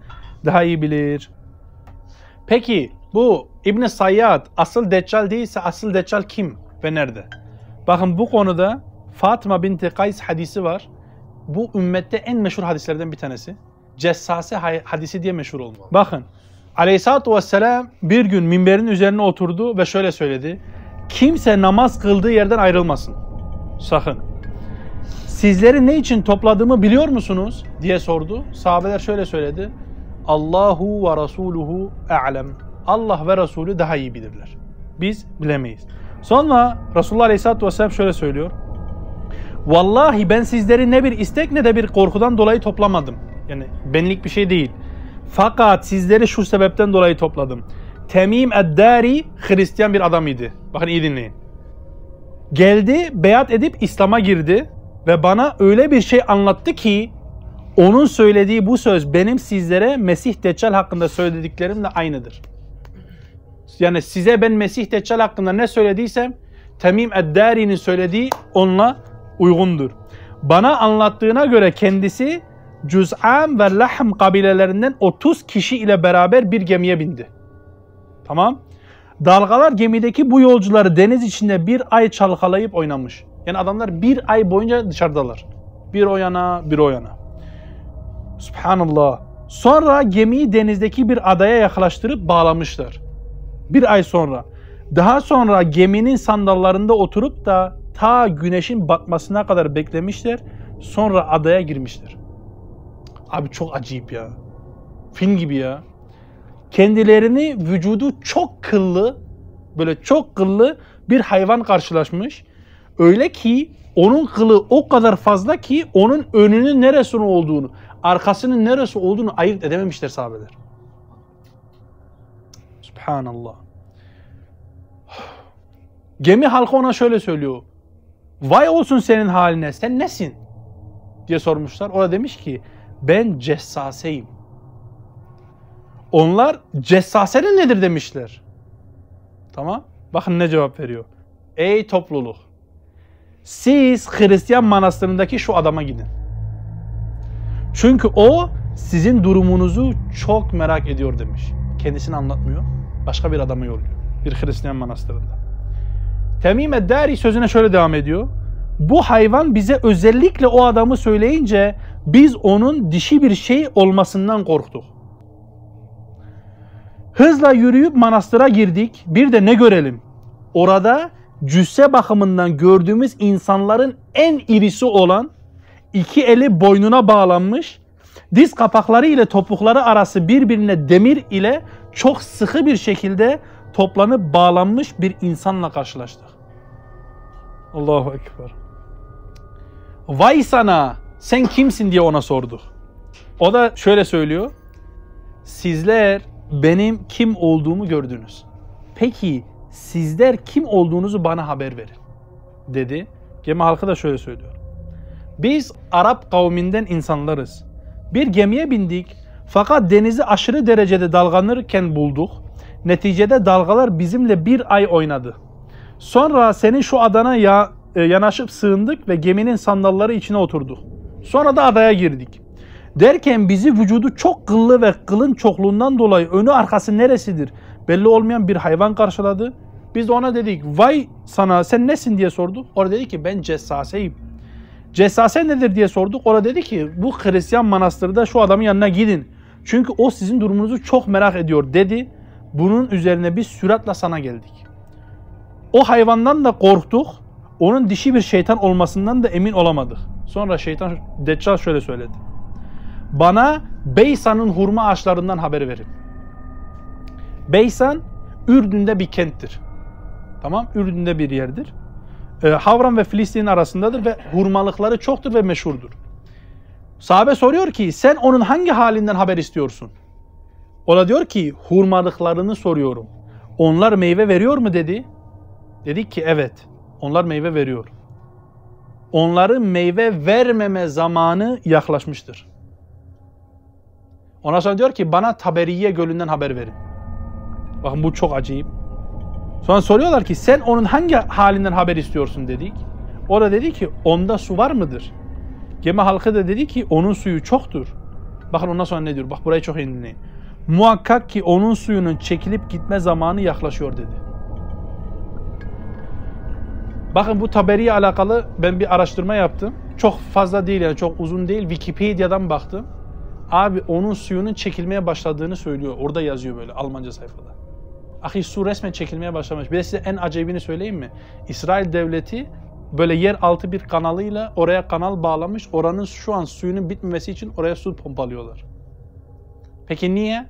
daha iyi bilir. Peki bu İbn Sayyad asıl deccal değilse asıl deccal kim ve nerede? Bakın bu konuda Fatıma binti Kays hadisi var. Bu ümmette en meşhur hadislerden bir tanesi. Cessase hadisi diye meşhur oldu. Bakın Aleyhisselatü Vesselam bir gün minberin üzerine oturdu ve şöyle söyledi kimse namaz kıldığı yerden ayrılmasın. Sakın. Sizleri ne için topladığımı biliyor musunuz? diye sordu. Sahabeler şöyle söyledi. Allahu ve Rasuluhu a'lem. Allah ve Resulü daha iyi bilirler. Biz bilemeyiz. Sonra Resulullah Aleyhisselatü Vesselam şöyle söylüyor. Vallahi ben sizleri ne bir istek ne de bir korkudan dolayı toplamadım. Yani benlik bir şey değil. Fakat sizleri şu sebepten dolayı topladım. Temim Eddari Hristiyan bir adam idi. Bakın iyi dinleyin. Geldi, beyat edip İslam'a girdi ve bana öyle bir şey anlattı ki onun söylediği bu söz benim sizlere Mesih Deccal hakkında söylediklerimle aynıdır. Yani size ben Mesih Deccal hakkında ne söylediysem Temim Eddari'nin söylediği onunla uygundur. Bana anlattığına göre kendisi Cüz'am ve Lahm kabilelerinden 30 kişi ile beraber bir gemiye bindi. Tamam. Dalgalar gemideki bu yolcuları deniz içinde bir ay çalkalayıp oynamış. Yani adamlar bir ay boyunca dışarıdalar. Bir o yana, bir o yana. Subhanallah. Sonra gemiyi denizdeki bir adaya yaklaştırıp bağlamışlar. Bir ay sonra. Daha sonra geminin sandallarında oturup da ta güneşin batmasına kadar beklemişler. Sonra adaya girmişler. Abi çok acayip ya. Film gibi ya. Kendilerini vücudu çok kıllı, böyle çok kıllı bir hayvan karşılaşmış. Öyle ki onun kılı o kadar fazla ki onun önünün neresi olduğunu, arkasının neresi olduğunu ayırt edememişler sahabeler. Subhanallah. Gemi halkı ona şöyle söylüyor. Vay olsun senin haline sen nesin? diye sormuşlar. O da demiş ki ben cessaseyim. Onlar cessasene nedir demişler. Tamam. Bakın ne cevap veriyor. Ey topluluk. Siz Hristiyan manastırındaki şu adama gidin. Çünkü o sizin durumunuzu çok merak ediyor demiş. Kendisini anlatmıyor. Başka bir adama yolluyor. Bir Hristiyan manastırında. Temim Eddari sözüne şöyle devam ediyor. Bu hayvan bize özellikle o adamı söyleyince biz onun dişi bir şey olmasından korktuk. Hızla yürüyüp manastıra girdik. Bir de ne görelim? Orada cüsse bakımından gördüğümüz insanların en irisi olan iki eli boynuna bağlanmış, diz kapakları ile topukları arası birbirine demir ile çok sıkı bir şekilde toplanıp bağlanmış bir insanla karşılaştık. Allahu Ekber. Vay sana sen kimsin diye ona sorduk. O da şöyle söylüyor. Sizler benim kim olduğumu gördünüz. Peki sizler kim olduğunuzu bana haber verin dedi. Gemi halkı da şöyle söylüyor. Biz Arap kavminden insanlarız. Bir gemiye bindik fakat denizi aşırı derecede dalgalanırken bulduk. Neticede dalgalar bizimle bir ay oynadı. Sonra senin şu adana ya, e, yanaşıp sığındık ve geminin sandalları içine oturduk. Sonra da adaya girdik. Derken bizi vücudu çok kıllı ve kılın çokluğundan dolayı önü arkası neresidir belli olmayan bir hayvan karşıladı. Biz de ona dedik vay sana sen nesin diye sorduk. O dedi ki ben cessaseyim. Cessase nedir diye sorduk. O dedi ki bu Hristiyan manastırda şu adamın yanına gidin. Çünkü o sizin durumunuzu çok merak ediyor dedi. Bunun üzerine biz süratle sana geldik. O hayvandan da korktuk. Onun dişi bir şeytan olmasından da emin olamadık. Sonra şeytan Deccal şöyle söyledi. Bana Beysan'ın hurma ağaçlarından haber verin. Beysan Ürdün'de bir kenttir. Tamam Ürdün'de bir yerdir. Ee, Havran ve Filistin arasındadır ve hurmalıkları çoktur ve meşhurdur. Sahabe soruyor ki sen onun hangi halinden haber istiyorsun? O da diyor ki hurmalıklarını soruyorum. Onlar meyve veriyor mu dedi. Dedik ki evet onlar meyve veriyor. Onların meyve vermeme zamanı yaklaşmıştır. Ondan sonra diyor ki bana Taberiye Gölü'nden haber verin. Bakın bu çok acayip. Sonra soruyorlar ki sen onun hangi halinden haber istiyorsun dedik. O da dedi ki onda su var mıdır? Gemi halkı da dedi ki onun suyu çoktur. Bakın ondan sonra ne diyor? Bak burayı çok iyi dinleyin. Muhakkak ki onun suyunun çekilip gitme zamanı yaklaşıyor dedi. Bakın bu taberiye alakalı ben bir araştırma yaptım. Çok fazla değil yani çok uzun değil. Wikipedia'dan baktım. Abi onun suyunun çekilmeye başladığını söylüyor. Orada yazıyor böyle Almanca sayfada. Ahi su resmen çekilmeye başlamış. Bir de size en acayibini söyleyeyim mi? İsrail devleti böyle yer altı bir kanalıyla oraya kanal bağlamış. Oranın şu an suyunun bitmemesi için oraya su pompalıyorlar. Peki niye?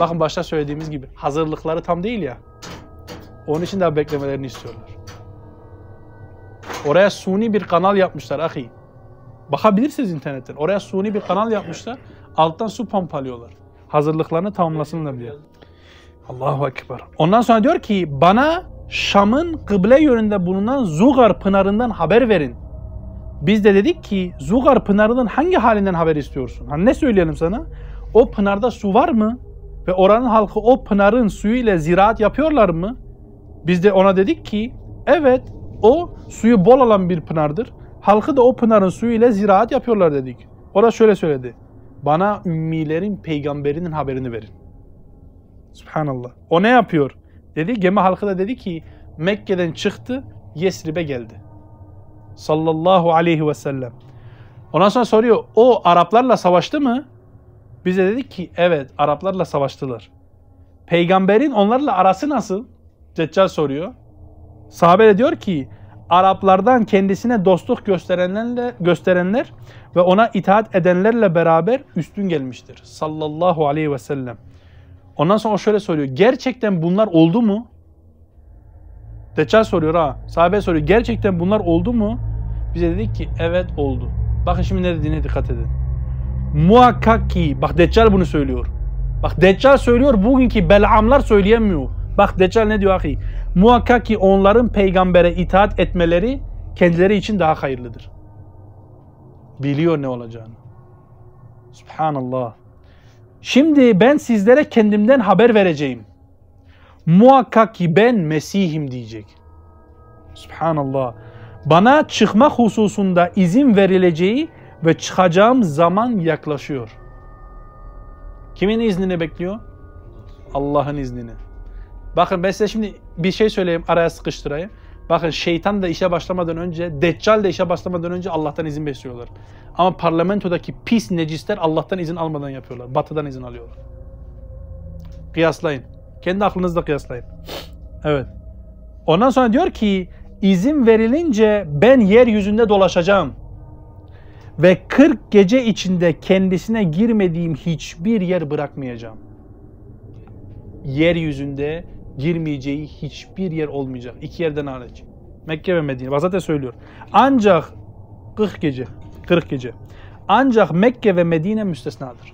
Bakın başta söylediğimiz gibi hazırlıkları tam değil ya. Onun için daha beklemelerini istiyorlar. Oraya suni bir kanal yapmışlar ahi. Bakabilirsiniz internetten. Oraya suni bir kanal yapmışlar. Alttan su pompalıyorlar. Hazırlıklarını tamamlasınlar diye. Allahu Ekber. Ondan sonra diyor ki bana Şam'ın kıble yönünde bulunan Zugar Pınarı'ndan haber verin. Biz de dedik ki Zugar Pınarı'nın hangi halinden haber istiyorsun? Hani ne söyleyelim sana? O pınarda su var mı? Ve oranın halkı o pınarın suyu ile ziraat yapıyorlar mı? Biz de ona dedik ki evet o suyu bol alan bir pınardır. Halkı da o pınarın suyu ile ziraat yapıyorlar dedik. O da şöyle söyledi. Bana ümmilerin peygamberinin haberini verin. Subhanallah. O ne yapıyor? Dedi gemi halkı da dedi ki Mekke'den çıktı Yesrib'e geldi. Sallallahu aleyhi ve sellem. Ondan sonra soruyor o Araplarla savaştı mı? Biz de dedik ki evet Araplarla savaştılar. Peygamberin onlarla arası nasıl? Deccal soruyor. Sahabe de diyor ki Araplardan kendisine dostluk gösterenlerle gösterenler ve ona itaat edenlerle beraber üstün gelmiştir. Sallallahu aleyhi ve sellem. Ondan sonra o şöyle soruyor. Gerçekten bunlar oldu mu? Deccal soruyor ha. Sahabe soruyor. Gerçekten bunlar oldu mu? Bize dedik ki evet oldu. Bakın şimdi ne dediğine dikkat edin. Muhakkak ki, bak Deccal bunu söylüyor. Bak Deccal söylüyor, bugünkü Belamlar söyleyemiyor. Bak Deccal ne diyor ahi? Muhakkak ki onların peygambere itaat etmeleri kendileri için daha hayırlıdır. Biliyor ne olacağını. Subhanallah. Şimdi ben sizlere kendimden haber vereceğim. Muhakkak ki ben Mesih'im diyecek. Subhanallah. Bana çıkma hususunda izin verileceği ve çıkacağım zaman yaklaşıyor. Kimin iznini bekliyor? Allah'ın iznini. Bakın ben size şimdi bir şey söyleyeyim araya sıkıştırayım. Bakın şeytan da işe başlamadan önce, Deccal de işe başlamadan önce Allah'tan izin besliyorlar. Ama parlamentodaki pis necisler Allah'tan izin almadan yapıyorlar. Batıdan izin alıyorlar. Kıyaslayın. Kendi aklınızda kıyaslayın. Evet. Ondan sonra diyor ki izin verilince ben yeryüzünde dolaşacağım. Ve 40 gece içinde kendisine girmediğim hiçbir yer bırakmayacağım. Yeryüzünde girmeyeceği hiçbir yer olmayacak. İki yerden hariç. Mekke ve Medine. Bak zaten söylüyor. Ancak 40 gece. 40 gece. Ancak Mekke ve Medine müstesnadır.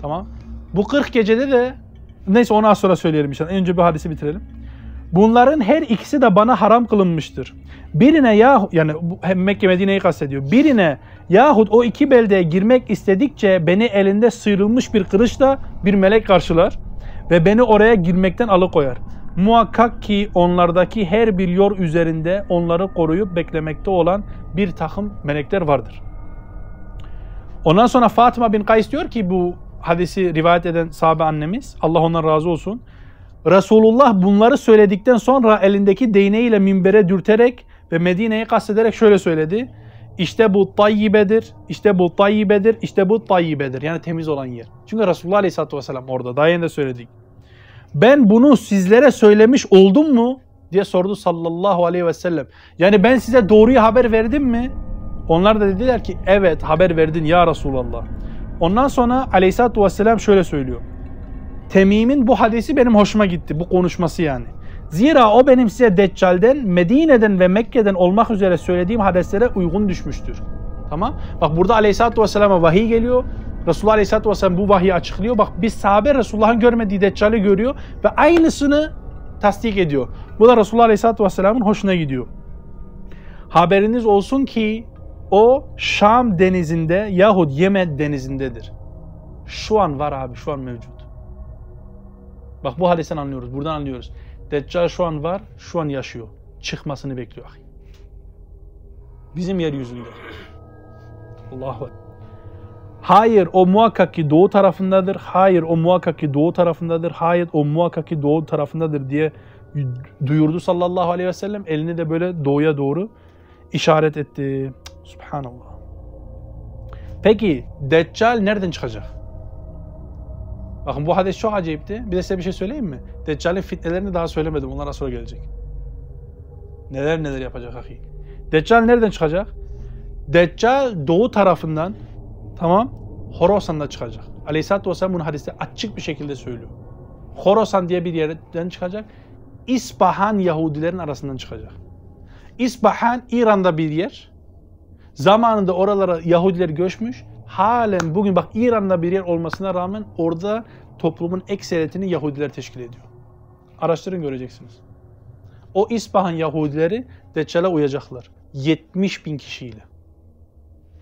Tamam. Bu 40 gecede de neyse onu az sonra söyleyelim inşallah. Önce bir hadisi bitirelim. Bunların her ikisi de bana haram kılınmıştır. Birine ya yani Mekke Medine'yi kastediyor. Birine yahut o iki beldeye girmek istedikçe beni elinde sıyrılmış bir kılıçla bir melek karşılar ve beni oraya girmekten alıkoyar. Muhakkak ki onlardaki her bir yor üzerinde onları koruyup beklemekte olan bir takım melekler vardır. Ondan sonra Fatıma bin Kays diyor ki bu hadisi rivayet eden sahabe annemiz Allah ondan razı olsun. Resulullah bunları söyledikten sonra elindeki değneğiyle minbere dürterek ve Medine'yi kastederek şöyle söyledi. İşte bu tayyibedir, işte bu tayyibedir, işte bu tayyibedir. Yani temiz olan yer. Çünkü Resulullah Aleyhisselatü Vesselam orada. Daha yeni de söyledik. Ben bunu sizlere söylemiş oldum mu? diye sordu sallallahu aleyhi ve sellem. Yani ben size doğruyu haber verdim mi? Onlar da dediler ki evet haber verdin ya Resulallah. Ondan sonra aleyhissalatü vesselam şöyle söylüyor. Temim'in bu hadisi benim hoşuma gitti. Bu konuşması yani. Zira o benim size Deccal'den, Medine'den ve Mekke'den olmak üzere söylediğim hadislere uygun düşmüştür. Tamam. Bak burada Aleyhisselatü Vesselam'a vahiy geliyor. Resulullah Aleyhisselatü Vesselam bu vahiyi açıklıyor. Bak biz sahabe Resulullah'ın görmediği Deccal'i görüyor ve aynısını tasdik ediyor. Bu da Resulullah Aleyhisselatü Vesselam'ın hoşuna gidiyor. Haberiniz olsun ki o Şam denizinde yahut Yemen denizindedir. Şu an var abi, şu an mevcut. Bak bu hadisten anlıyoruz, buradan anlıyoruz. Deccal şu an var, şu an yaşıyor. Çıkmasını bekliyor. Bizim yeryüzünde. Allahu Hayır o muhakkak ki doğu tarafındadır. Hayır o muhakkak ki doğu tarafındadır. Hayır o muhakkak ki doğu tarafındadır diye duyurdu sallallahu aleyhi ve sellem. Elini de böyle doğuya doğru işaret etti. Subhanallah. Peki Deccal nereden çıkacak? Bakın bu hadis çok acayipti. Bir de size bir şey söyleyeyim mi? Deccal'in fitnelerini daha söylemedim. Onlara sonra gelecek. Neler neler yapacak ahi. Deccal nereden çıkacak? Deccal doğu tarafından tamam Horasan'da çıkacak. Aleyhisselatü Vesselam bunu hadiste açık bir şekilde söylüyor. Horasan diye bir yerden çıkacak. İspahan Yahudilerin arasından çıkacak. İsbahan İran'da bir yer. Zamanında oralara Yahudiler göçmüş. Halen bugün bak İran'da bir yer olmasına rağmen orada toplumun ekseriyetini Yahudiler teşkil ediyor. Araştırın göreceksiniz. O İspahan Yahudileri Deccal'a uyacaklar. 70 bin kişiyle.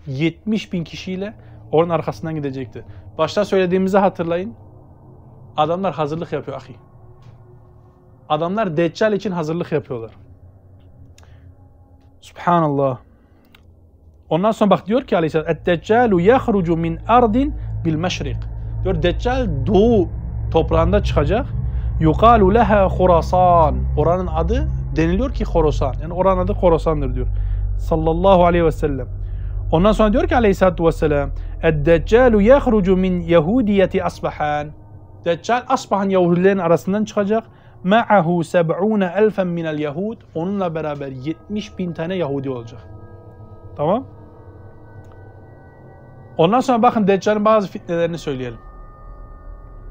70 bin kişiyle onun arkasından gidecekti. Başta söylediğimizi hatırlayın. Adamlar hazırlık yapıyor ahi. Adamlar Deccal için hazırlık yapıyorlar. Subhanallah. Ondan sonra bak diyor ki aleyhisselam Et-Deccalu yahrucu min ardin bil meşrik. Diyor Deccal doğu toprağında çıkacak. Yukalu leha Khurasan. Oranın adı deniliyor ki Khorasan. Yani oranın adı Khorasan'dır diyor. Sallallahu aleyhi ve sellem. Ondan sonra diyor ki aleyhissalatu vesselam Et-Deccalu yahrucu min Yahudiyeti Asbahan. Deccal Asbahan Yahudilerin arasından çıkacak. Ma'ahu seb'une elfen minel Yahud. Onunla beraber 70 bin tane Yahudi olacak. Tamam. Ondan sonra bakın Deccal'in bazı fitnelerini söyleyelim.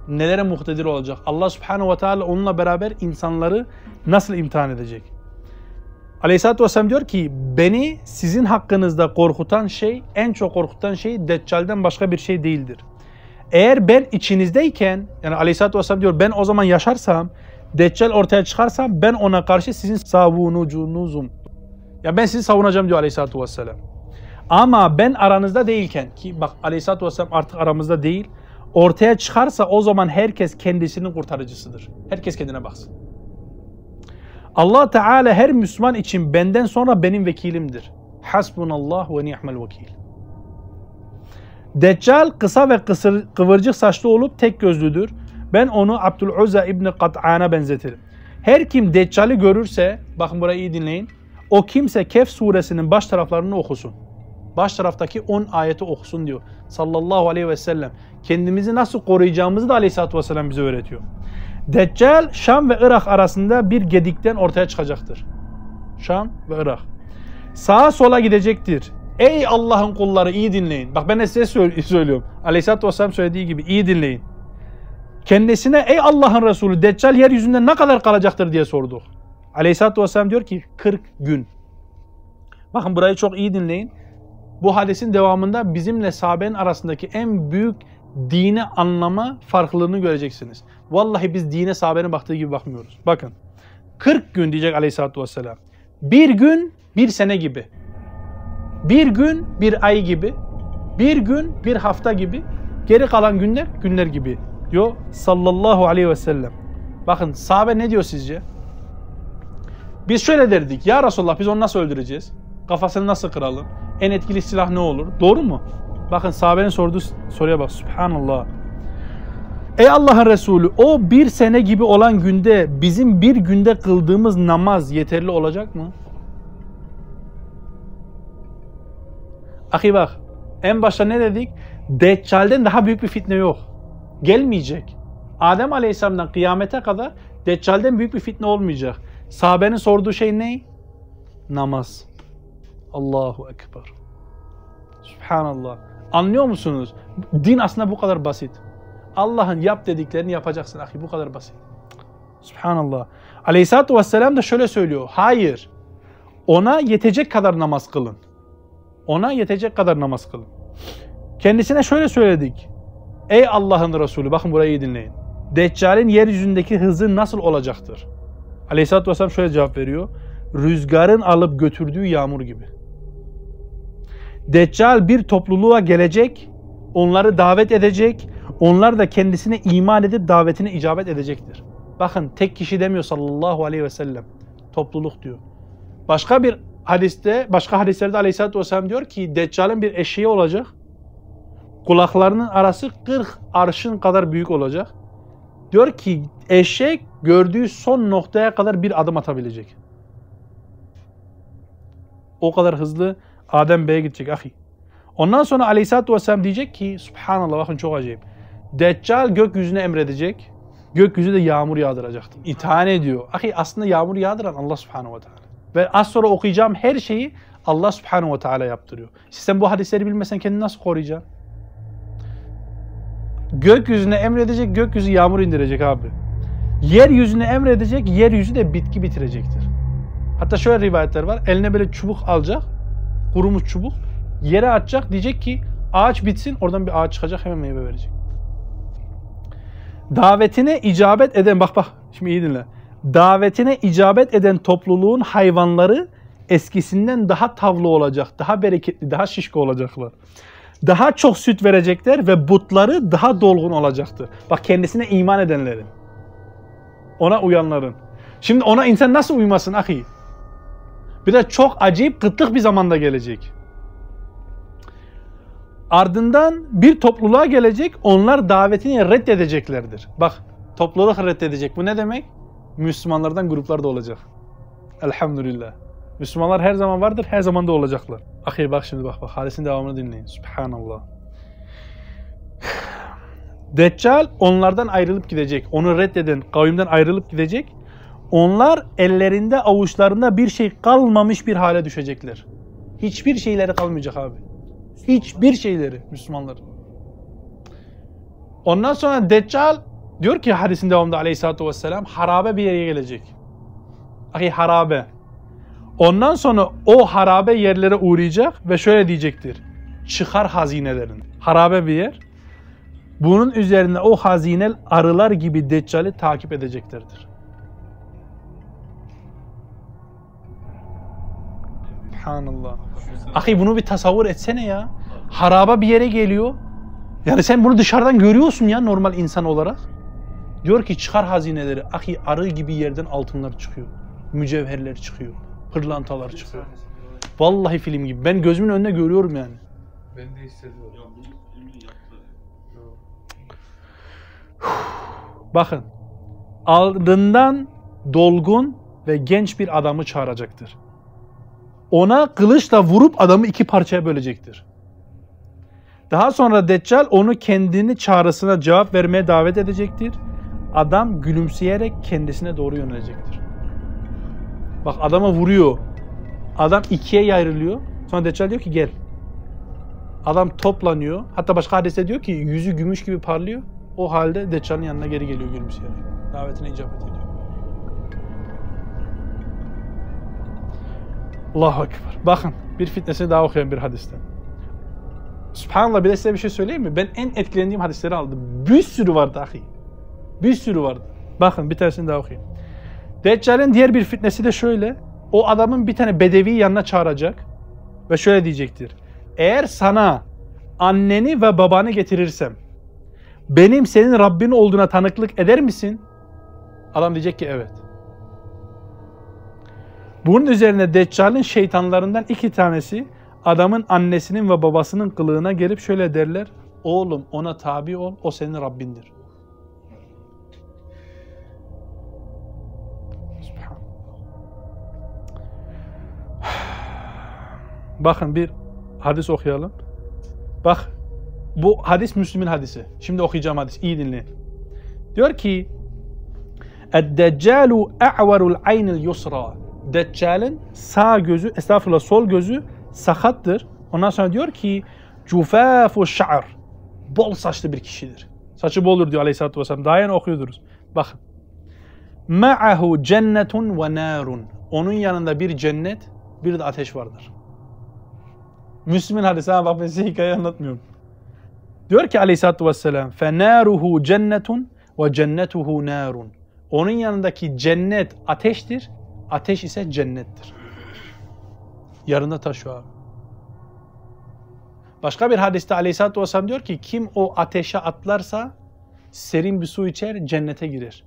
Nelere muhtedir olacak? Allah subhanehu ve teala onunla beraber insanları nasıl imtihan edecek? Aleyhisselatü Vesselam diyor ki beni sizin hakkınızda korkutan şey, en çok korkutan şey Deccal'den başka bir şey değildir. Eğer ben içinizdeyken, yani Aleyhisselatü Vesselam diyor ben o zaman yaşarsam, Deccal ortaya çıkarsa ben ona karşı sizin savunucunuzum. Ya ben sizi savunacağım diyor Aleyhisselatü Vesselam. Ama ben aranızda değilken ki bak Aleyhisselatü Vesselam artık aramızda değil. Ortaya çıkarsa o zaman herkes kendisinin kurtarıcısıdır. Herkes kendine baksın. Allah Teala her Müslüman için benden sonra benim vekilimdir. Hasbunallah ve ni'mel vekil. Deccal kısa ve kısır, kıvırcık saçlı olup tek gözlüdür. Ben onu Abdüluzza İbni Kat'an'a benzetirim. Her kim Deccal'i görürse, bakın burayı iyi dinleyin. O kimse Kehf suresinin baş taraflarını okusun. Baş taraftaki 10 ayeti okusun diyor. Sallallahu aleyhi ve sellem. Kendimizi nasıl koruyacağımızı da aleyhissalatü vesselam bize öğretiyor. Deccal Şam ve Irak arasında bir gedikten ortaya çıkacaktır. Şam ve Irak. Sağa sola gidecektir. Ey Allah'ın kulları iyi dinleyin. Bak ben de size söylüyorum. Aleyhisselatü Vesselam söylediği gibi iyi dinleyin. Kendisine ey Allah'ın Resulü Deccal yeryüzünde ne kadar kalacaktır diye sorduk. Aleyhisselatü Vesselam diyor ki 40 gün. Bakın burayı çok iyi dinleyin. Bu hadisin devamında bizimle sahabenin arasındaki en büyük dine anlama farklılığını göreceksiniz. Vallahi biz dine sahabenin baktığı gibi bakmıyoruz. Bakın 40 gün diyecek aleyhissalatü vesselam. Bir gün bir sene gibi. Bir gün bir ay gibi. Bir gün bir hafta gibi. Geri kalan günler günler gibi. Diyor sallallahu aleyhi ve sellem. Bakın sahabe ne diyor sizce? Biz şöyle derdik. Ya Resulullah biz onu nasıl öldüreceğiz? Kafasını nasıl kıralım? En etkili silah ne olur? Doğru mu? Bakın sahabenin sorduğu soruya bak. Subhanallah. Ey Allah'ın Resulü o bir sene gibi olan günde bizim bir günde kıldığımız namaz yeterli olacak mı? Ahi bak en başta ne dedik? Deccal'den daha büyük bir fitne yok. Gelmeyecek. Adem Aleyhisselam'dan kıyamete kadar Deccal'den büyük bir fitne olmayacak. Sahabenin sorduğu şey ne? Namaz. Allahu Ekber. Subhanallah. Anlıyor musunuz? Din aslında bu kadar basit. Allah'ın yap dediklerini yapacaksın ahi bu kadar basit. Subhanallah. Aleyhisselatü Vesselam da şöyle söylüyor. Hayır. Ona yetecek kadar namaz kılın. Ona yetecek kadar namaz kılın. Kendisine şöyle söyledik. Ey Allah'ın Resulü bakın burayı iyi dinleyin. Deccal'in yeryüzündeki hızı nasıl olacaktır? Aleyhisselatü Vesselam şöyle cevap veriyor. Rüzgarın alıp götürdüğü yağmur gibi. Deccal bir topluluğa gelecek, onları davet edecek, onlar da kendisine iman edip davetine icabet edecektir. Bakın tek kişi demiyor sallallahu aleyhi ve sellem. Topluluk diyor. Başka bir hadiste, başka hadislerde aleyhissalatü vesselam diyor ki Deccal'in bir eşeği olacak. Kulaklarının arası 40 arşın kadar büyük olacak. Diyor ki eşek gördüğü son noktaya kadar bir adım atabilecek. O kadar hızlı Adem Bey'e gidecek ahi. Ondan sonra aleyhissalatü vesselam diyecek ki Subhanallah bakın çok acayip. Deccal gökyüzüne emredecek. Gökyüzü de yağmur yağdıracaktır. İtahan ediyor. Ahi aslında yağmur yağdıran Allah subhanahu ve teala. Ve az sonra okuyacağım her şeyi Allah subhanahu ve teala yaptırıyor. Sen bu hadisleri bilmesen kendini nasıl koruyacaksın? Gökyüzüne emredecek, gökyüzü yağmur indirecek abi. Yeryüzüne emredecek, yeryüzü de bitki bitirecektir. Hatta şöyle rivayetler var. Eline böyle çubuk alacak. Kurumuş çubuk. Yere atacak. Diyecek ki ağaç bitsin. Oradan bir ağaç çıkacak. Hemen meyve verecek. Davetine icabet eden bak bak şimdi iyi dinle. Davetine icabet eden topluluğun hayvanları eskisinden daha tavlı olacak, daha bereketli, daha şişko olacaklar. Daha çok süt verecekler ve butları daha dolgun olacaktır. Bak kendisine iman edenlerin. Ona uyanların. Şimdi ona insan nasıl uymasın ahi? Bir de çok acayip kıtlık bir zamanda gelecek. Ardından bir topluluğa gelecek, onlar davetini reddedeceklerdir. Bak, topluluk reddedecek. Bu ne demek? Müslümanlardan gruplar da olacak. Elhamdülillah. Müslümanlar her zaman vardır, her zaman da olacaklar. Ahi bak şimdi bak bak, hadisin devamını dinleyin. Subhanallah. Deccal onlardan ayrılıp gidecek. Onu reddeden kavimden ayrılıp gidecek. Onlar ellerinde avuçlarında bir şey kalmamış bir hale düşecekler. Hiçbir şeyleri kalmayacak abi. Hiçbir şeyleri Müslümanlar. Ondan sonra Deccal diyor ki hadisin devamında aleyhissalatü vesselam harabe bir yere gelecek. Ahi harabe. Ondan sonra o harabe yerlere uğrayacak ve şöyle diyecektir. Çıkar hazinelerin. Harabe bir yer. Bunun üzerine o hazine arılar gibi Deccal'i takip edeceklerdir. Subhanallah. Ahi bunu bir tasavvur etsene ya. Haraba bir yere geliyor. Yani sen bunu dışarıdan görüyorsun ya normal insan olarak. Diyor ki çıkar hazineleri. Ahi arı gibi yerden altınlar çıkıyor. Mücevherler çıkıyor. Pırlantalar çıkıyor. Vallahi film gibi. Ben gözümün önünde görüyorum yani. Ben de hissediyorum. Bakın. Ardından dolgun ve genç bir adamı çağıracaktır. Ona kılıçla vurup adamı iki parçaya bölecektir. Daha sonra Deccal onu kendini çağrısına cevap vermeye davet edecektir. Adam gülümseyerek kendisine doğru yönelecektir. Bak adama vuruyor. Adam ikiye ayrılıyor. Sonra Deccal diyor ki gel. Adam toplanıyor. Hatta başka hadiste diyor ki yüzü gümüş gibi parlıyor. O halde Deccal'in yanına geri geliyor gülümseyerek. Davetine icabet ediyor. Allahu Ekber. Bakın bir fitnesini daha okuyan bir hadiste. Subhanallah bir de size bir şey söyleyeyim mi? Ben en etkilendiğim hadisleri aldım. Bir sürü vardı ahi. Bir sürü vardı. Bakın bir tanesini daha okuyayım. Deccal'in diğer bir fitnesi de şöyle. O adamın bir tane bedevi yanına çağıracak. Ve şöyle diyecektir. Eğer sana anneni ve babanı getirirsem benim senin Rabbin olduğuna tanıklık eder misin? Adam diyecek ki evet. Bunun üzerine Deccal'in şeytanlarından iki tanesi adamın annesinin ve babasının kılığına gelip şöyle derler. Oğlum ona tabi ol, o senin Rabbindir. Bakın bir hadis okuyalım. Bak bu hadis Müslüm'ün hadisi. Şimdi okuyacağım hadis. İyi dinleyin. Diyor ki: "Ed-Deccalu a'warul aynil yusra." Deccal'in sağ gözü, estağfurullah sol gözü sakattır. Ondan sonra diyor ki cufafu şa'r bol saçlı bir kişidir. Saçı boldur diyor aleyhissalatü vesselam. Daha yeni okuyordunuz. Bakın. Ma'ahu cennetun ve narun. Onun yanında bir cennet, bir de ateş vardır. Müslüm'ün hadisi ha bak ben size hikaye anlatmıyorum. Diyor ki aleyhissalatü vesselam فَنَارُهُ cennetun ve cennetuhu narun. Onun yanındaki cennet ateştir, ateş ise cennettir. Yarında taşıyor abi. Başka bir hadiste aleyhissalatü vesselam diyor ki kim o ateşe atlarsa serin bir su içer cennete girer.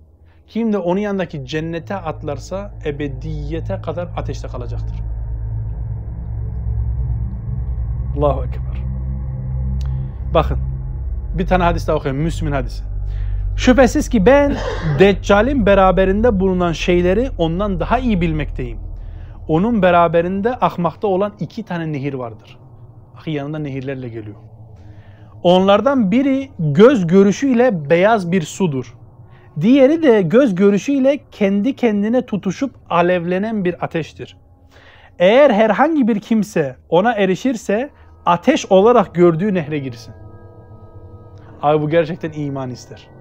Kim de onun yanındaki cennete atlarsa ebediyete kadar ateşte kalacaktır. Allahu Ekber. Bakın bir tane hadis daha okuyayım. Müslüm'ün hadisi. Şüphesiz ki ben Deccal'in beraberinde bulunan şeyleri ondan daha iyi bilmekteyim. Onun beraberinde akmakta olan iki tane nehir vardır. Ahi yanında nehirlerle geliyor. Onlardan biri göz görüşüyle beyaz bir sudur. Diğeri de göz görüşüyle kendi kendine tutuşup alevlenen bir ateştir. Eğer herhangi bir kimse ona erişirse ateş olarak gördüğü nehre girsin. Abi bu gerçekten iman ister.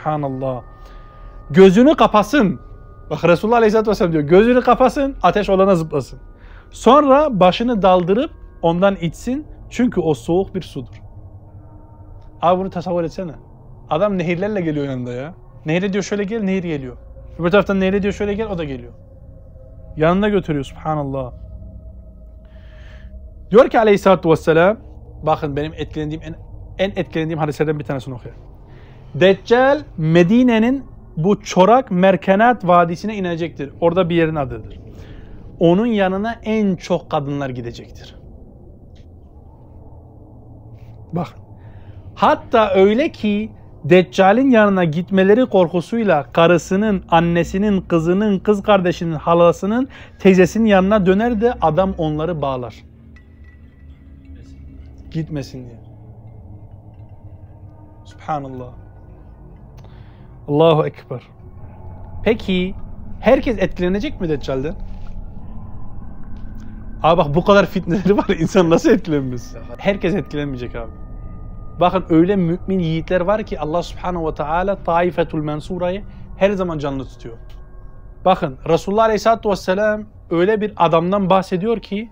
Subhanallah. Gözünü kapasın. Bak Resulullah Aleyhisselatü Vesselam diyor gözünü kapasın ateş olana zıplasın. Sonra başını daldırıp ondan içsin çünkü o soğuk bir sudur. Abi bunu tasavvur etsene. Adam nehirlerle geliyor yanında ya. Nehre diyor şöyle gel, nehir geliyor. Öbür taraftan nehre diyor şöyle gel, o da geliyor. Yanında götürüyor subhanallah. Diyor ki aleyhissalatü vesselam, bakın benim etkilendiğim en, en etkilendiğim hadislerden bir tanesini okuyayım. Deccal Medine'nin bu çorak Merkenat Vadisi'ne inecektir. Orada bir yerin adıdır. Onun yanına en çok kadınlar gidecektir. Bak. Hatta öyle ki Deccal'in yanına gitmeleri korkusuyla karısının, annesinin, kızının, kız kardeşinin, halasının, teyzesinin yanına döner de adam onları bağlar. Gitmesin diye. Subhanallah. Allahu Ekber. Peki herkes etkilenecek mi Deccal'den? Abi bak bu kadar fitneleri var insan nasıl etkilenmez? Herkes etkilenmeyecek abi. Bakın öyle mümin yiğitler var ki Allah subhanahu ve teala Taifetul Mensura'yı her zaman canlı tutuyor. Bakın Resulullah aleyhissalatü vesselam öyle bir adamdan bahsediyor ki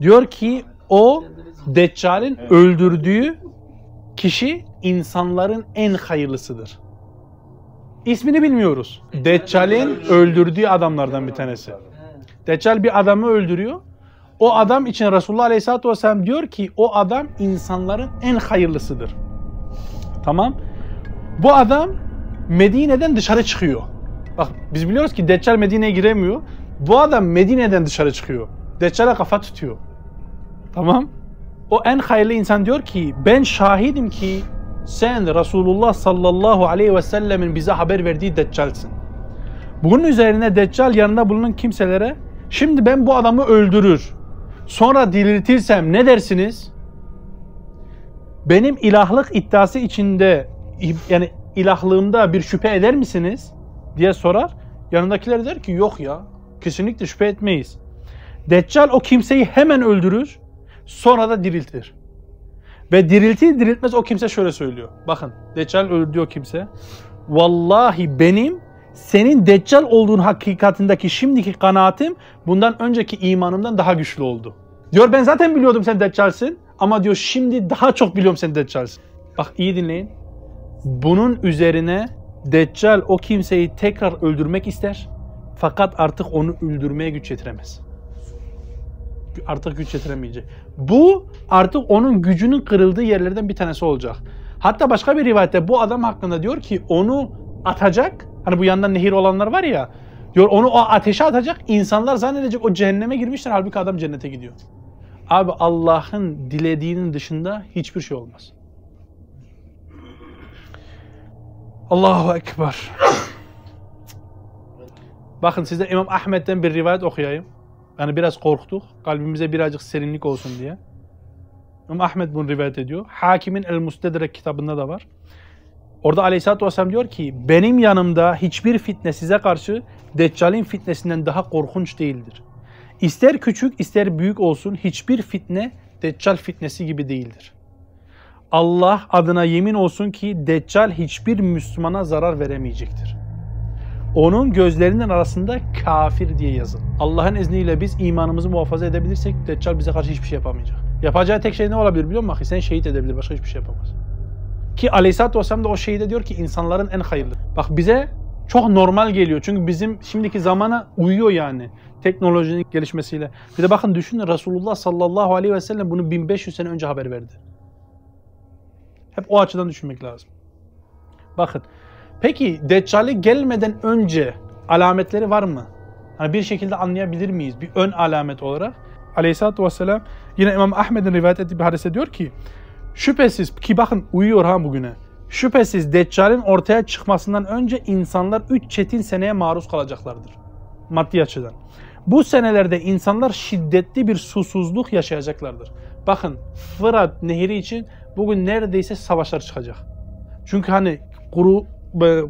diyor ki o Deccal'in öldürdüğü kişi insanların en hayırlısıdır. İsmini bilmiyoruz. Deccal'in öldürdüğü adamlardan bir tanesi. Deccal bir adamı öldürüyor. O adam için Resulullah Aleyhisselatü Vesselam diyor ki o adam insanların en hayırlısıdır. Tamam. Bu adam Medine'den dışarı çıkıyor. Bak biz biliyoruz ki Deccal Medine'ye giremiyor. Bu adam Medine'den dışarı çıkıyor. Deccal'e kafa tutuyor. Tamam. O en hayırlı insan diyor ki ben şahidim ki sen Resulullah sallallahu aleyhi ve sellemin bize haber verdiği Deccal'sin. Bunun üzerine Deccal yanında bulunan kimselere şimdi ben bu adamı öldürür. Sonra diriltirsem ne dersiniz? Benim ilahlık iddiası içinde yani ilahlığımda bir şüphe eder misiniz? diye sorar. Yanındakiler der ki yok ya kesinlikle şüphe etmeyiz. Deccal o kimseyi hemen öldürür sonra da diriltir. Ve diriltir diriltmez o kimse şöyle söylüyor. Bakın Deccal öldürüyor kimse. Vallahi benim senin Deccal olduğun hakikatindeki şimdiki kanaatim bundan önceki imanımdan daha güçlü oldu. Diyor ben zaten biliyordum sen Deccal'sin ama diyor şimdi daha çok biliyorum sen Deccal'sin. Bak iyi dinleyin. Bunun üzerine Deccal o kimseyi tekrar öldürmek ister. Fakat artık onu öldürmeye güç yetiremez. Artık güç yetiremeyecek. Bu artık onun gücünün kırıldığı yerlerden bir tanesi olacak. Hatta başka bir rivayette bu adam hakkında diyor ki onu atacak. Hani bu yandan nehir olanlar var ya. Diyor onu o ateşe atacak. İnsanlar zannedecek o cehenneme girmişler. Halbuki adam cennete gidiyor. Abi Allah'ın dilediğinin dışında hiçbir şey olmaz. Allahu Ekber. Bakın size İmam Ahmet'ten bir rivayet okuyayım. Yani biraz korktuk. Kalbimize birazcık serinlik olsun diye. İmam Ahmet bunu rivayet ediyor. Hakimin El Mustedrek kitabında da var. Orada Aleyhisselatü Vesselam diyor ki benim yanımda hiçbir fitne size karşı Deccal'in fitnesinden daha korkunç değildir. İster küçük ister büyük olsun hiçbir fitne Deccal fitnesi gibi değildir. Allah adına yemin olsun ki Deccal hiçbir Müslümana zarar veremeyecektir. Onun gözlerinin arasında kafir diye yazın. Allah'ın izniyle biz imanımızı muhafaza edebilirsek Deccal bize karşı hiçbir şey yapamayacak. Yapacağı tek şey ne olabilir biliyor musun? Sen şehit edebilir, başka hiçbir şey yapamaz. Ki Aleyhisselatü Vesselam da o şehide diyor ki insanların en hayırlı. Bak bize çok normal geliyor. Çünkü bizim şimdiki zamana uyuyor yani. Teknolojinin gelişmesiyle. Bir de bakın düşünün Resulullah sallallahu aleyhi ve sellem bunu 1500 sene önce haber verdi. Hep o açıdan düşünmek lazım. Bakın. Peki Deccali gelmeden önce alametleri var mı? Hani bir şekilde anlayabilir miyiz? Bir ön alamet olarak. Aleyhisselatü Vesselam yine İmam Ahmed'in rivayet ettiği bir hadise diyor ki şüphesiz ki bakın uyuyor ha bugüne. Şüphesiz Deccal'in ortaya çıkmasından önce insanlar 3 çetin seneye maruz kalacaklardır. Maddi açıdan. Bu senelerde insanlar şiddetli bir susuzluk yaşayacaklardır. Bakın Fırat Nehri için bugün neredeyse savaşlar çıkacak. Çünkü hani kuru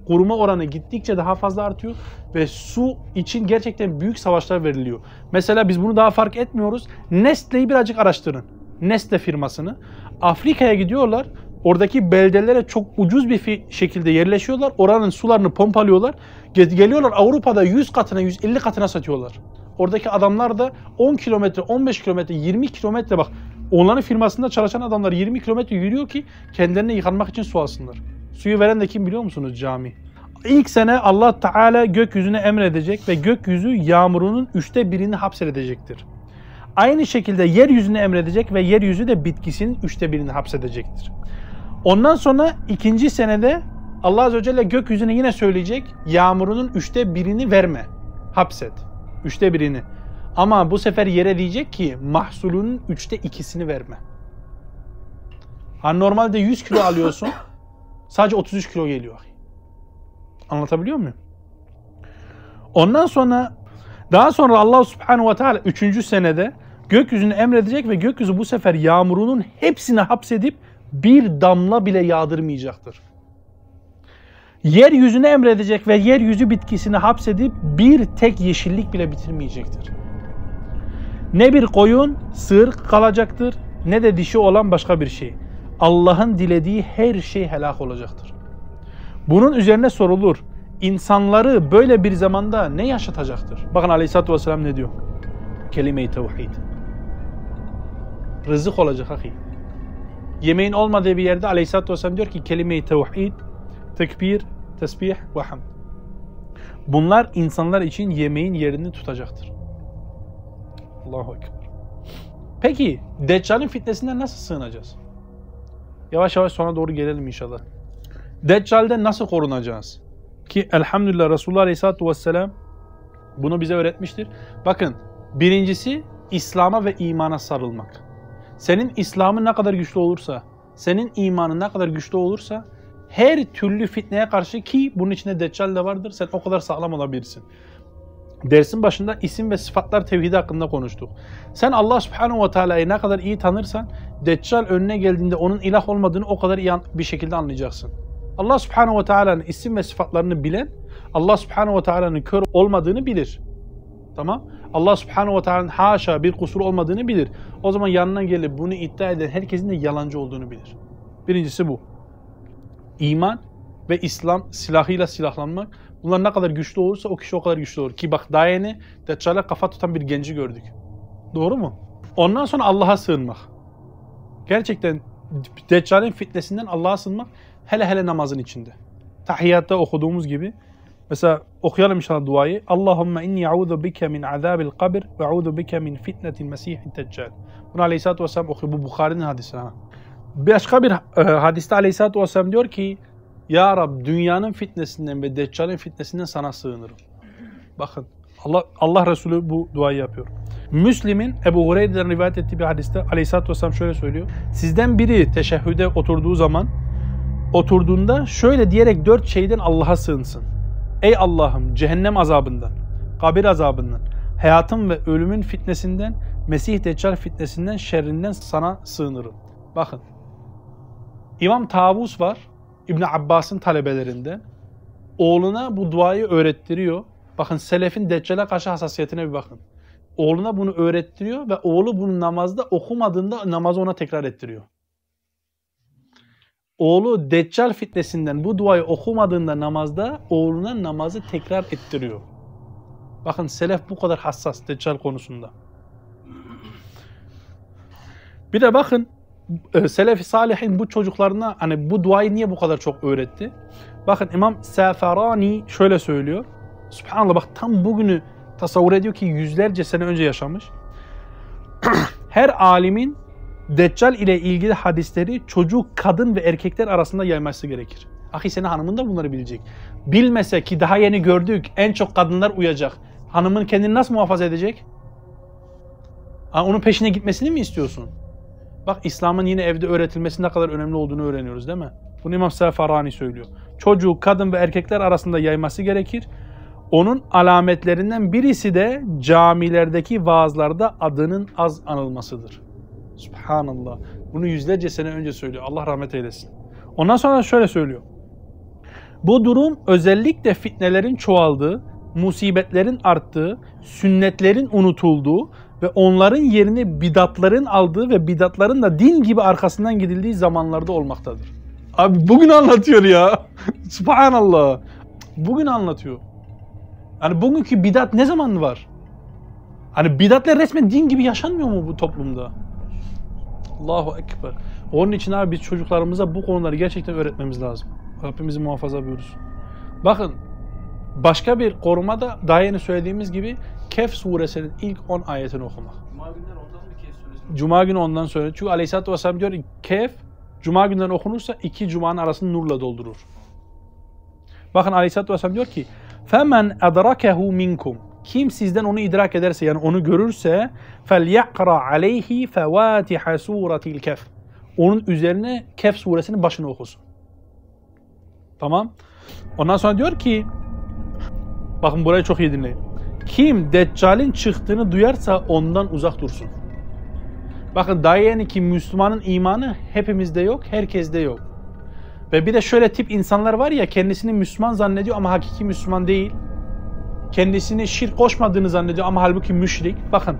kuruma oranı gittikçe daha fazla artıyor ve su için gerçekten büyük savaşlar veriliyor. Mesela biz bunu daha fark etmiyoruz. Nestle'yi birazcık araştırın. Nestle firmasını. Afrika'ya gidiyorlar. Oradaki beldelere çok ucuz bir şekilde yerleşiyorlar. Oranın sularını pompalıyorlar. Geliyorlar Avrupa'da 100 katına 150 katına satıyorlar. Oradaki adamlar da 10 kilometre, 15 kilometre, 20 kilometre bak onların firmasında çalışan adamlar 20 kilometre yürüyor ki kendilerine yıkanmak için su alsınlar. Suyu veren de kim biliyor musunuz? Cami. İlk sene Allah Teala gökyüzüne emredecek ve gökyüzü yağmurunun üçte birini hapsedecektir. Aynı şekilde yeryüzüne emredecek ve yeryüzü de bitkisinin üçte birini hapsedecektir. Ondan sonra ikinci senede Allah Azze ve Celle gökyüzüne yine söyleyecek yağmurunun üçte birini verme, hapset. Üçte birini. Ama bu sefer yere diyecek ki mahsulünün üçte ikisini verme. Ha normalde 100 kilo alıyorsun sadece 33 kilo geliyor. Anlatabiliyor muyum? Ondan sonra daha sonra Allah Subhanahu ve Teala 3. senede gökyüzünü emredecek ve gökyüzü bu sefer yağmurunun hepsini hapsedip bir damla bile yağdırmayacaktır. Yeryüzüne emredecek ve yeryüzü bitkisini hapsedip bir tek yeşillik bile bitirmeyecektir. Ne bir koyun, sığır kalacaktır ne de dişi olan başka bir şey. Allah'ın dilediği her şey helak olacaktır. Bunun üzerine sorulur. İnsanları böyle bir zamanda ne yaşatacaktır? Bakın Aleyhisselatü Vesselam ne diyor? Kelime-i tevhid. Rızık olacak hakik. Yemeğin olmadığı bir yerde Aleyhisselatü Vesselam diyor ki kelime-i tevhid, tekbir, tesbih ve hamd. Bunlar insanlar için yemeğin yerini tutacaktır. Allahu Ekber. Peki Deccal'in fitnesinden nasıl sığınacağız? Yavaş yavaş sona doğru gelelim inşallah. Deccal'den nasıl korunacağız? Ki elhamdülillah Resulullah Aleyhisselatü Vesselam bunu bize öğretmiştir. Bakın birincisi İslam'a ve imana sarılmak. Senin İslam'ın ne kadar güçlü olursa, senin imanın ne kadar güçlü olursa her türlü fitneye karşı ki bunun içinde deccal de vardır sen o kadar sağlam olabilirsin. Dersin başında isim ve sıfatlar tevhidi hakkında konuştuk. Sen Allah subhanahu ve teala'yı ne kadar iyi tanırsan deccal önüne geldiğinde onun ilah olmadığını o kadar iyi bir şekilde anlayacaksın. Allah subhanahu ve teala'nın isim ve sıfatlarını bilen Allah subhanahu ve teala'nın kör olmadığını bilir. Tamam? Allah subhanahu ve teala'nın haşa bir kusur olmadığını bilir. O zaman yanına gelip bunu iddia eden herkesin de yalancı olduğunu bilir. Birincisi bu. İman ve İslam silahıyla silahlanmak. Bunlar ne kadar güçlü olursa o kişi o kadar güçlü olur. Ki bak daha yeni Deccal'e kafa tutan bir genci gördük. Doğru mu? Ondan sonra Allah'a sığınmak. Gerçekten Deccal'in fitnesinden Allah'a sığınmak hele hele namazın içinde. Tahiyyatta okuduğumuz gibi Mesela okuyalım inşallah duayı. Allahümme inni a'udhu bike min azabil kabir ve a'udhu bike min fitnetil mesihid deccal. Bunu aleyhissalatü vesselam okuyor. Bu Bukhari'nin hadisi. Ha. Başka bir e, hadiste aleyhissalatü vesselam diyor ki Ya Rab dünyanın fitnesinden ve deccalin fitnesinden sana sığınırım. Bakın Allah, Allah Resulü bu duayı yapıyor. Müslim'in Ebu Hureyre'den rivayet ettiği bir hadiste aleyhissalatü vesselam şöyle söylüyor. Sizden biri teşehhüde oturduğu zaman oturduğunda şöyle diyerek dört şeyden Allah'a sığınsın. Ey Allah'ım cehennem azabından, kabir azabından, hayatın ve ölümün fitnesinden, Mesih Deccal fitnesinden, şerrinden sana sığınırım. Bakın. İmam Tavus var. İbn Abbas'ın talebelerinden. Oğluna bu duayı öğrettiriyor. Bakın selefin Deccal'e karşı hassasiyetine bir bakın. Oğluna bunu öğrettiriyor ve oğlu bunu namazda okumadığında namazı ona tekrar ettiriyor oğlu Deccal fitnesinden bu duayı okumadığında namazda oğluna namazı tekrar ettiriyor. Bakın selef bu kadar hassas Deccal konusunda. Bir de bakın e, Selefi Salihin bu çocuklarına hani bu duayı niye bu kadar çok öğretti? Bakın İmam Safarani şöyle söylüyor. Subhanallah bak tam bugünü tasavvur ediyor ki yüzlerce sene önce yaşamış. Her alimin Deccal ile ilgili hadisleri çocuk, kadın ve erkekler arasında yayması gerekir. Ahi senin hanımın da bunları bilecek. Bilmese ki daha yeni gördük en çok kadınlar uyacak. Hanımın kendini nasıl muhafaza edecek? Onun peşine gitmesini mi istiyorsun? Bak İslam'ın yine evde öğretilmesi ne kadar önemli olduğunu öğreniyoruz değil mi? Bunu İmam Sefarani söylüyor. Çocuk, kadın ve erkekler arasında yayması gerekir. Onun alametlerinden birisi de camilerdeki vaazlarda adının az anılmasıdır. Subhanallah. Bunu yüzlerce sene önce söylüyor. Allah rahmet eylesin. Ondan sonra şöyle söylüyor. Bu durum özellikle fitnelerin çoğaldığı, musibetlerin arttığı, sünnetlerin unutulduğu ve onların yerini bidatların aldığı ve bidatların da din gibi arkasından gidildiği zamanlarda olmaktadır. Abi bugün anlatıyor ya. Subhanallah. Bugün anlatıyor. Hani bugünkü bidat ne zaman var? Hani bidatler resmen din gibi yaşanmıyor mu bu toplumda? Allahu Ekber. Onun için abi biz çocuklarımıza bu konuları gerçekten öğretmemiz lazım. Rabbimizi muhafaza buyursun. Bakın başka bir koruma da daha yeni söylediğimiz gibi Kehf suresinin ilk 10 ayetini okumak. Cuma günler ortadan bir kez suresi. Cuma günü ondan sonra. Çünkü Aleyhisselatü Vesselam diyor ki Kehf Cuma günden okunursa iki Cuma'nın arasını nurla doldurur. Bakın Aleyhisselatü Vesselam diyor ki Femen adrakehu minkum. Kim sizden onu idrak ederse yani onu görürse felyakra aleyhi fevatiha suretil kef. Onun üzerine Kehf suresinin başını okusun. Tamam. Ondan sonra diyor ki bakın burayı çok iyi dinleyin. Kim Deccal'in çıktığını duyarsa ondan uzak dursun. Bakın daha yani ki Müslümanın imanı hepimizde yok, herkeste yok. Ve bir de şöyle tip insanlar var ya kendisini Müslüman zannediyor ama hakiki Müslüman değil. Kendisini şirk koşmadığını zannediyor ama halbuki müşrik. Bakın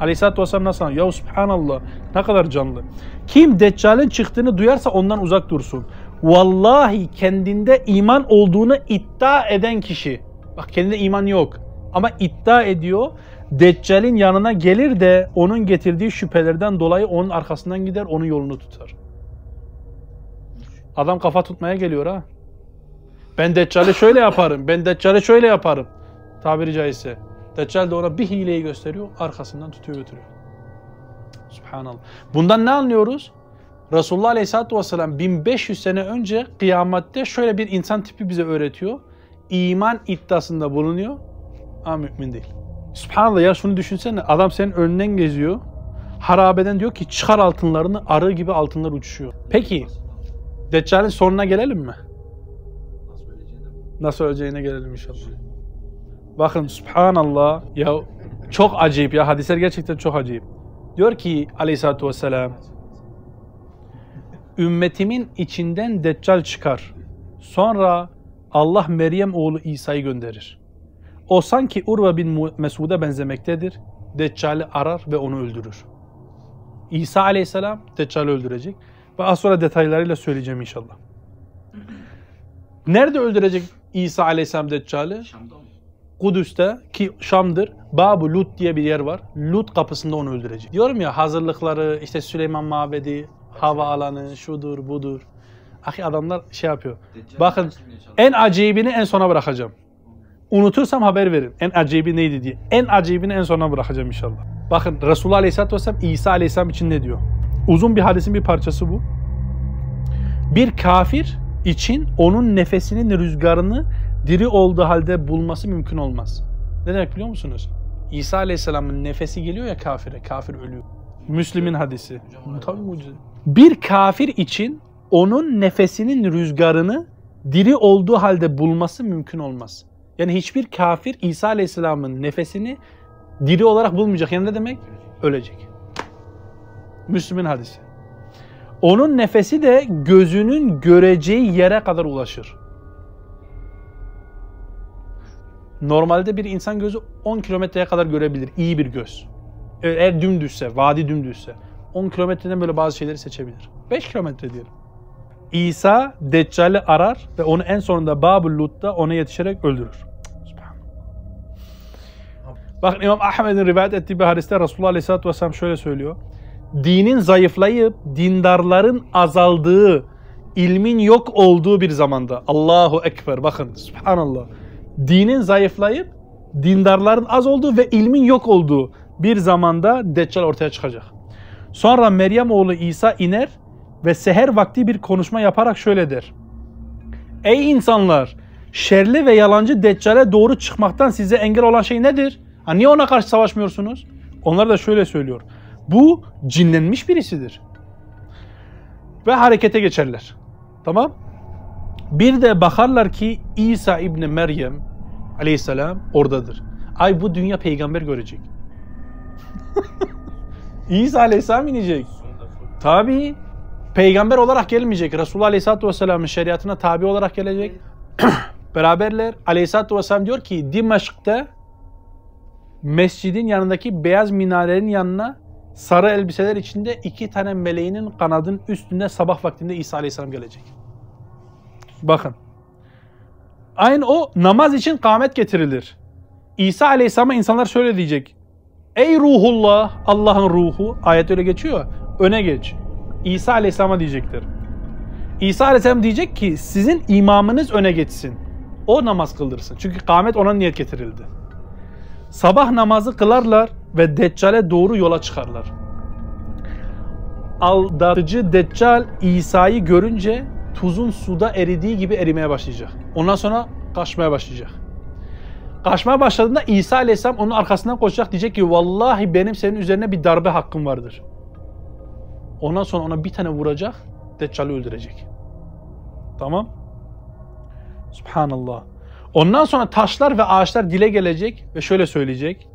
Aleyhisselatü Vesselam nasıl anlıyor? Ya subhanallah ne kadar canlı. Kim Deccal'in çıktığını duyarsa ondan uzak dursun. Vallahi kendinde iman olduğunu iddia eden kişi. Bak kendinde iman yok ama iddia ediyor. Deccal'in yanına gelir de onun getirdiği şüphelerden dolayı onun arkasından gider, onun yolunu tutar. Adam kafa tutmaya geliyor ha. Ben Deccal'i şöyle yaparım, ben Deccal'i şöyle yaparım. Tabiri caizse. Deccal de ona bir hileyi gösteriyor, arkasından tutuyor götürüyor. Subhanallah. Bundan ne anlıyoruz? Resulullah Aleyhisselatü Vesselam 1500 sene önce kıyamette şöyle bir insan tipi bize öğretiyor. İman iddiasında bulunuyor ama mümin değil. Subhanallah ya şunu düşünsene adam senin önünden geziyor. Harabeden diyor ki çıkar altınlarını arı gibi altınlar uçuşuyor. Peki Deccal'in sonuna gelelim mi? Nasıl öleceğini de Nasıl öleceğine gelelim inşallah. Bakın subhanallah ya çok acayip ya hadisler gerçekten çok acayip. Diyor ki aleyhissalatü vesselam ümmetimin içinden deccal çıkar. Sonra Allah Meryem oğlu İsa'yı gönderir. O sanki Urva bin Mesud'a benzemektedir. Deccal'i arar ve onu öldürür. İsa aleyhisselam Deccal'i öldürecek. Az sonra detaylarıyla söyleyeceğim inşallah. Nerede öldürecek İsa aleyhisselam Deccal'i? Şam'da mı? Kudüs'te ki Şam'dır. Babu Lut diye bir yer var. Lut kapısında onu öldürecek. Diyorum ya hazırlıkları işte Süleyman Mabedi, hava alanı, şudur budur. Ahi adamlar şey yapıyor. Bakın en acayibini en sona bırakacağım. Unutursam haber verin. En acayibi neydi diye. En acayibini en sona bırakacağım inşallah. Bakın Resulullah Aleyhisselatü Vesselam İsa Aleyhisselam için ne diyor? Uzun bir hadisin bir parçası bu. Bir kafir için onun nefesinin rüzgarını diri olduğu halde bulması mümkün olmaz. Ne demek biliyor musunuz? İsa Aleyhisselam'ın nefesi geliyor ya kafire, kafir ölüyor. Müslim'in hadisi. Tabii mucize. Bir kafir için onun nefesinin rüzgarını diri olduğu halde bulması mümkün olmaz. Yani hiçbir kafir İsa Aleyhisselam'ın nefesini diri olarak bulmayacak. Yani ne demek? Ölecek. Müslüm'ün hadisi. Onun nefesi de gözünün göreceği yere kadar ulaşır. Normalde bir insan gözü 10 kilometreye kadar görebilir. İyi bir göz. Eğer dümdüzse, vadi dümdüzse 10 kilometreden böyle bazı şeyleri seçebilir. 5 kilometre diyelim. İsa Deccal'i arar ve onu en sonunda Babul Lut'ta ona yetişerek öldürür. Bakın İmam Ahmed'in rivayet ettiği bir hadiste Resulullah Aleyhisselatü Vesselam şöyle söylüyor. Dinin zayıflayıp dindarların azaldığı, ilmin yok olduğu bir zamanda. Allahu Ekber bakın subhanallah. Dinin zayıflayıp dindarların az olduğu ve ilmin yok olduğu bir zamanda Deccal ortaya çıkacak. Sonra Meryem oğlu İsa iner ve seher vakti bir konuşma yaparak şöyle der. Ey insanlar! Şerli ve yalancı Deccal'e doğru çıkmaktan size engel olan şey nedir? Ha, niye ona karşı savaşmıyorsunuz? Onlar da şöyle söylüyor. Bu cinlenmiş birisidir. Ve harekete geçerler. Tamam? Bir de bakarlar ki İsa İbni Meryem aleyhisselam oradadır. Ay bu dünya peygamber görecek. İsa aleyhisselam inecek. Tabi peygamber olarak gelmeyecek. Resulullah Aleyhisselatü Vesselam'ın şeriatına tabi olarak gelecek. Beraberler. Aleyhisselatü Vesselam diyor ki Dimeşk'te mescidin yanındaki beyaz minarenin yanına sarı elbiseler içinde iki tane meleğinin kanadının üstünde sabah vaktinde İsa Aleyhisselam gelecek. Bakın. Aynı o namaz için kâmet getirilir. İsa Aleyhisselam'a insanlar şöyle diyecek. Ey ruhullah, Allah'ın ruhu, ayet öyle geçiyor. Öne geç. İsa Aleyhisselam'a diyecektir. İsa Aleyhisselam diyecek ki sizin imamınız öne geçsin. O namaz kıldırsın. Çünkü kâmet ona niyet getirildi. Sabah namazı kılarlar ve Deccal'e doğru yola çıkarlar. Aldatıcı Deccal İsa'yı görünce tuzun suda eridiği gibi erimeye başlayacak. Ondan sonra kaçmaya başlayacak. Kaçmaya başladığında İsa Aleyhisselam onun arkasından koşacak diyecek ki vallahi benim senin üzerine bir darbe hakkım vardır. Ondan sonra ona bir tane vuracak, Deccal'i öldürecek. Tamam? Subhanallah. Ondan sonra taşlar ve ağaçlar dile gelecek ve şöyle söyleyecek.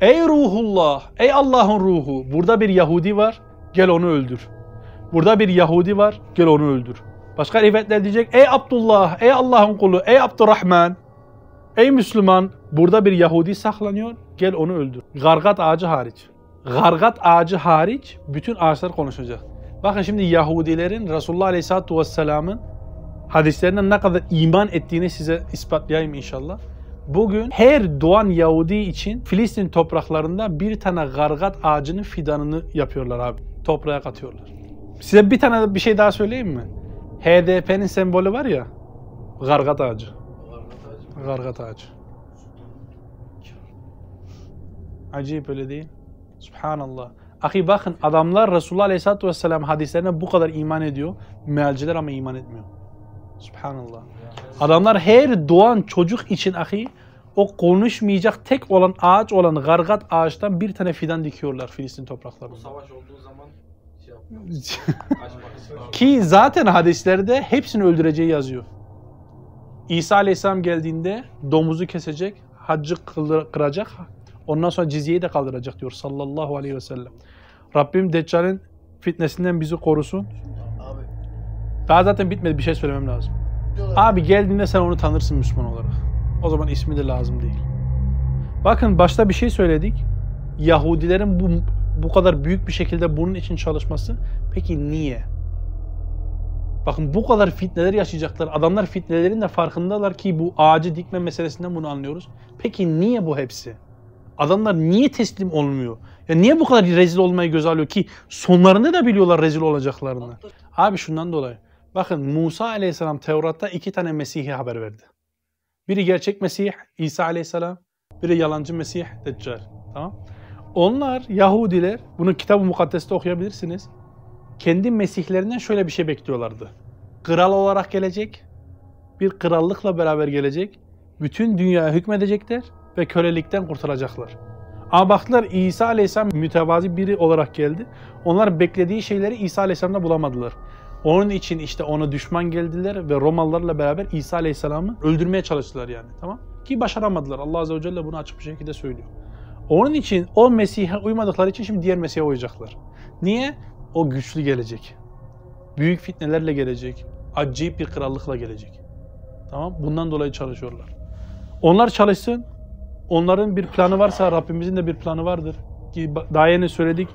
Ey ruhullah, ey Allah'ın ruhu, burada bir Yahudi var, gel onu öldür. Burada bir Yahudi var, gel onu öldür. Başka rivayetler diyecek, ey Abdullah, ey Allah'ın kulu, ey Abdurrahman, ey Müslüman, burada bir Yahudi saklanıyor, gel onu öldür. Gargat ağacı hariç. Gargat ağacı hariç bütün ağaçlar konuşacak. Bakın şimdi Yahudilerin Resulullah Aleyhisselatü Vesselam'ın hadislerinden ne kadar iman ettiğini size ispatlayayım inşallah. Bugün her doğan Yahudi için Filistin topraklarında bir tane gargat ağacının fidanını yapıyorlar abi. Toprağa katıyorlar. Size bir tane bir şey daha söyleyeyim mi? HDP'nin sembolü var ya, gargat ağacı. Gargat ağacı. Acayip öyle değil. Subhanallah. Ahi bakın adamlar Resulullah Aleyhisselatü Vesselam hadislerine bu kadar iman ediyor. Mealciler ama iman etmiyor. Subhanallah. Adamlar her doğan çocuk için ahi o konuşmayacak tek olan ağaç olan gargat ağaçtan bir tane fidan dikiyorlar Filistin Bu topraklarında. savaş olduğu zaman şey. Ki zaten hadislerde hepsini öldüreceği yazıyor. İsa Aleyhisselam geldiğinde domuzu kesecek, haccı kıracak, ondan sonra cizyeyi de kaldıracak diyor sallallahu aleyhi ve sellem. Rabbim Deccal'in fitnesinden bizi korusun. Daha zaten bitmedi bir şey söylemem lazım. Abi geldiğinde sen onu tanırsın Müslüman olarak. O zaman ismi de lazım değil. Bakın başta bir şey söyledik. Yahudilerin bu bu kadar büyük bir şekilde bunun için çalışması. Peki niye? Bakın bu kadar fitneler yaşayacaklar. Adamlar fitnelerin de farkındalar ki bu ağacı dikme meselesinden bunu anlıyoruz. Peki niye bu hepsi? Adamlar niye teslim olmuyor? Ya niye bu kadar rezil olmayı göze alıyor ki sonlarında da biliyorlar rezil olacaklarını. Abi şundan dolayı. Bakın Musa aleyhisselam Tevrat'ta iki tane Mesih'i haber verdi. Biri gerçek Mesih İsa aleyhisselam, biri yalancı Mesih Deccal. Tamam? Onlar Yahudiler, bunu kitab-ı mukaddeste okuyabilirsiniz. Kendi Mesihlerinden şöyle bir şey bekliyorlardı. Kral olarak gelecek, bir krallıkla beraber gelecek, bütün dünyaya hükmedecekler ve kölelikten kurtulacaklar. Ama baktılar İsa Aleyhisselam mütevazi biri olarak geldi. Onlar beklediği şeyleri İsa Aleyhisselam'da bulamadılar. Onun için işte ona düşman geldiler ve Romalılarla beraber İsa Aleyhisselam'ı öldürmeye çalıştılar yani. Tamam? Ki başaramadılar. Allah Azze ve Celle bunu açık bir şekilde söylüyor. Onun için o Mesih'e uymadıkları için şimdi diğer Mesih'e uyacaklar. Niye? O güçlü gelecek. Büyük fitnelerle gelecek. Acayip bir krallıkla gelecek. Tamam? Bundan dolayı çalışıyorlar. Onlar çalışsın. Onların bir planı varsa Rabbimizin de bir planı vardır. Ki daha yeni söyledik.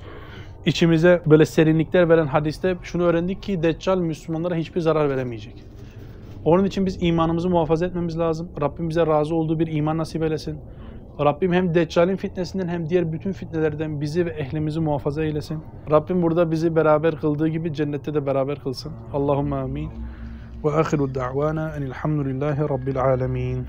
İçimize böyle serinlikler veren hadiste şunu öğrendik ki Deccal Müslümanlara hiçbir zarar veremeyecek. Onun için biz imanımızı muhafaza etmemiz lazım. Rabbim bize razı olduğu bir iman nasip eylesin. Rabbim hem Deccal'in fitnesinden hem diğer bütün fitnelerden bizi ve ehlimizi muhafaza eylesin. Rabbim burada bizi beraber kıldığı gibi cennette de beraber kılsın. Allahümme amin. Ve ahiru da'vana enilhamdülillahi rabbil alemin.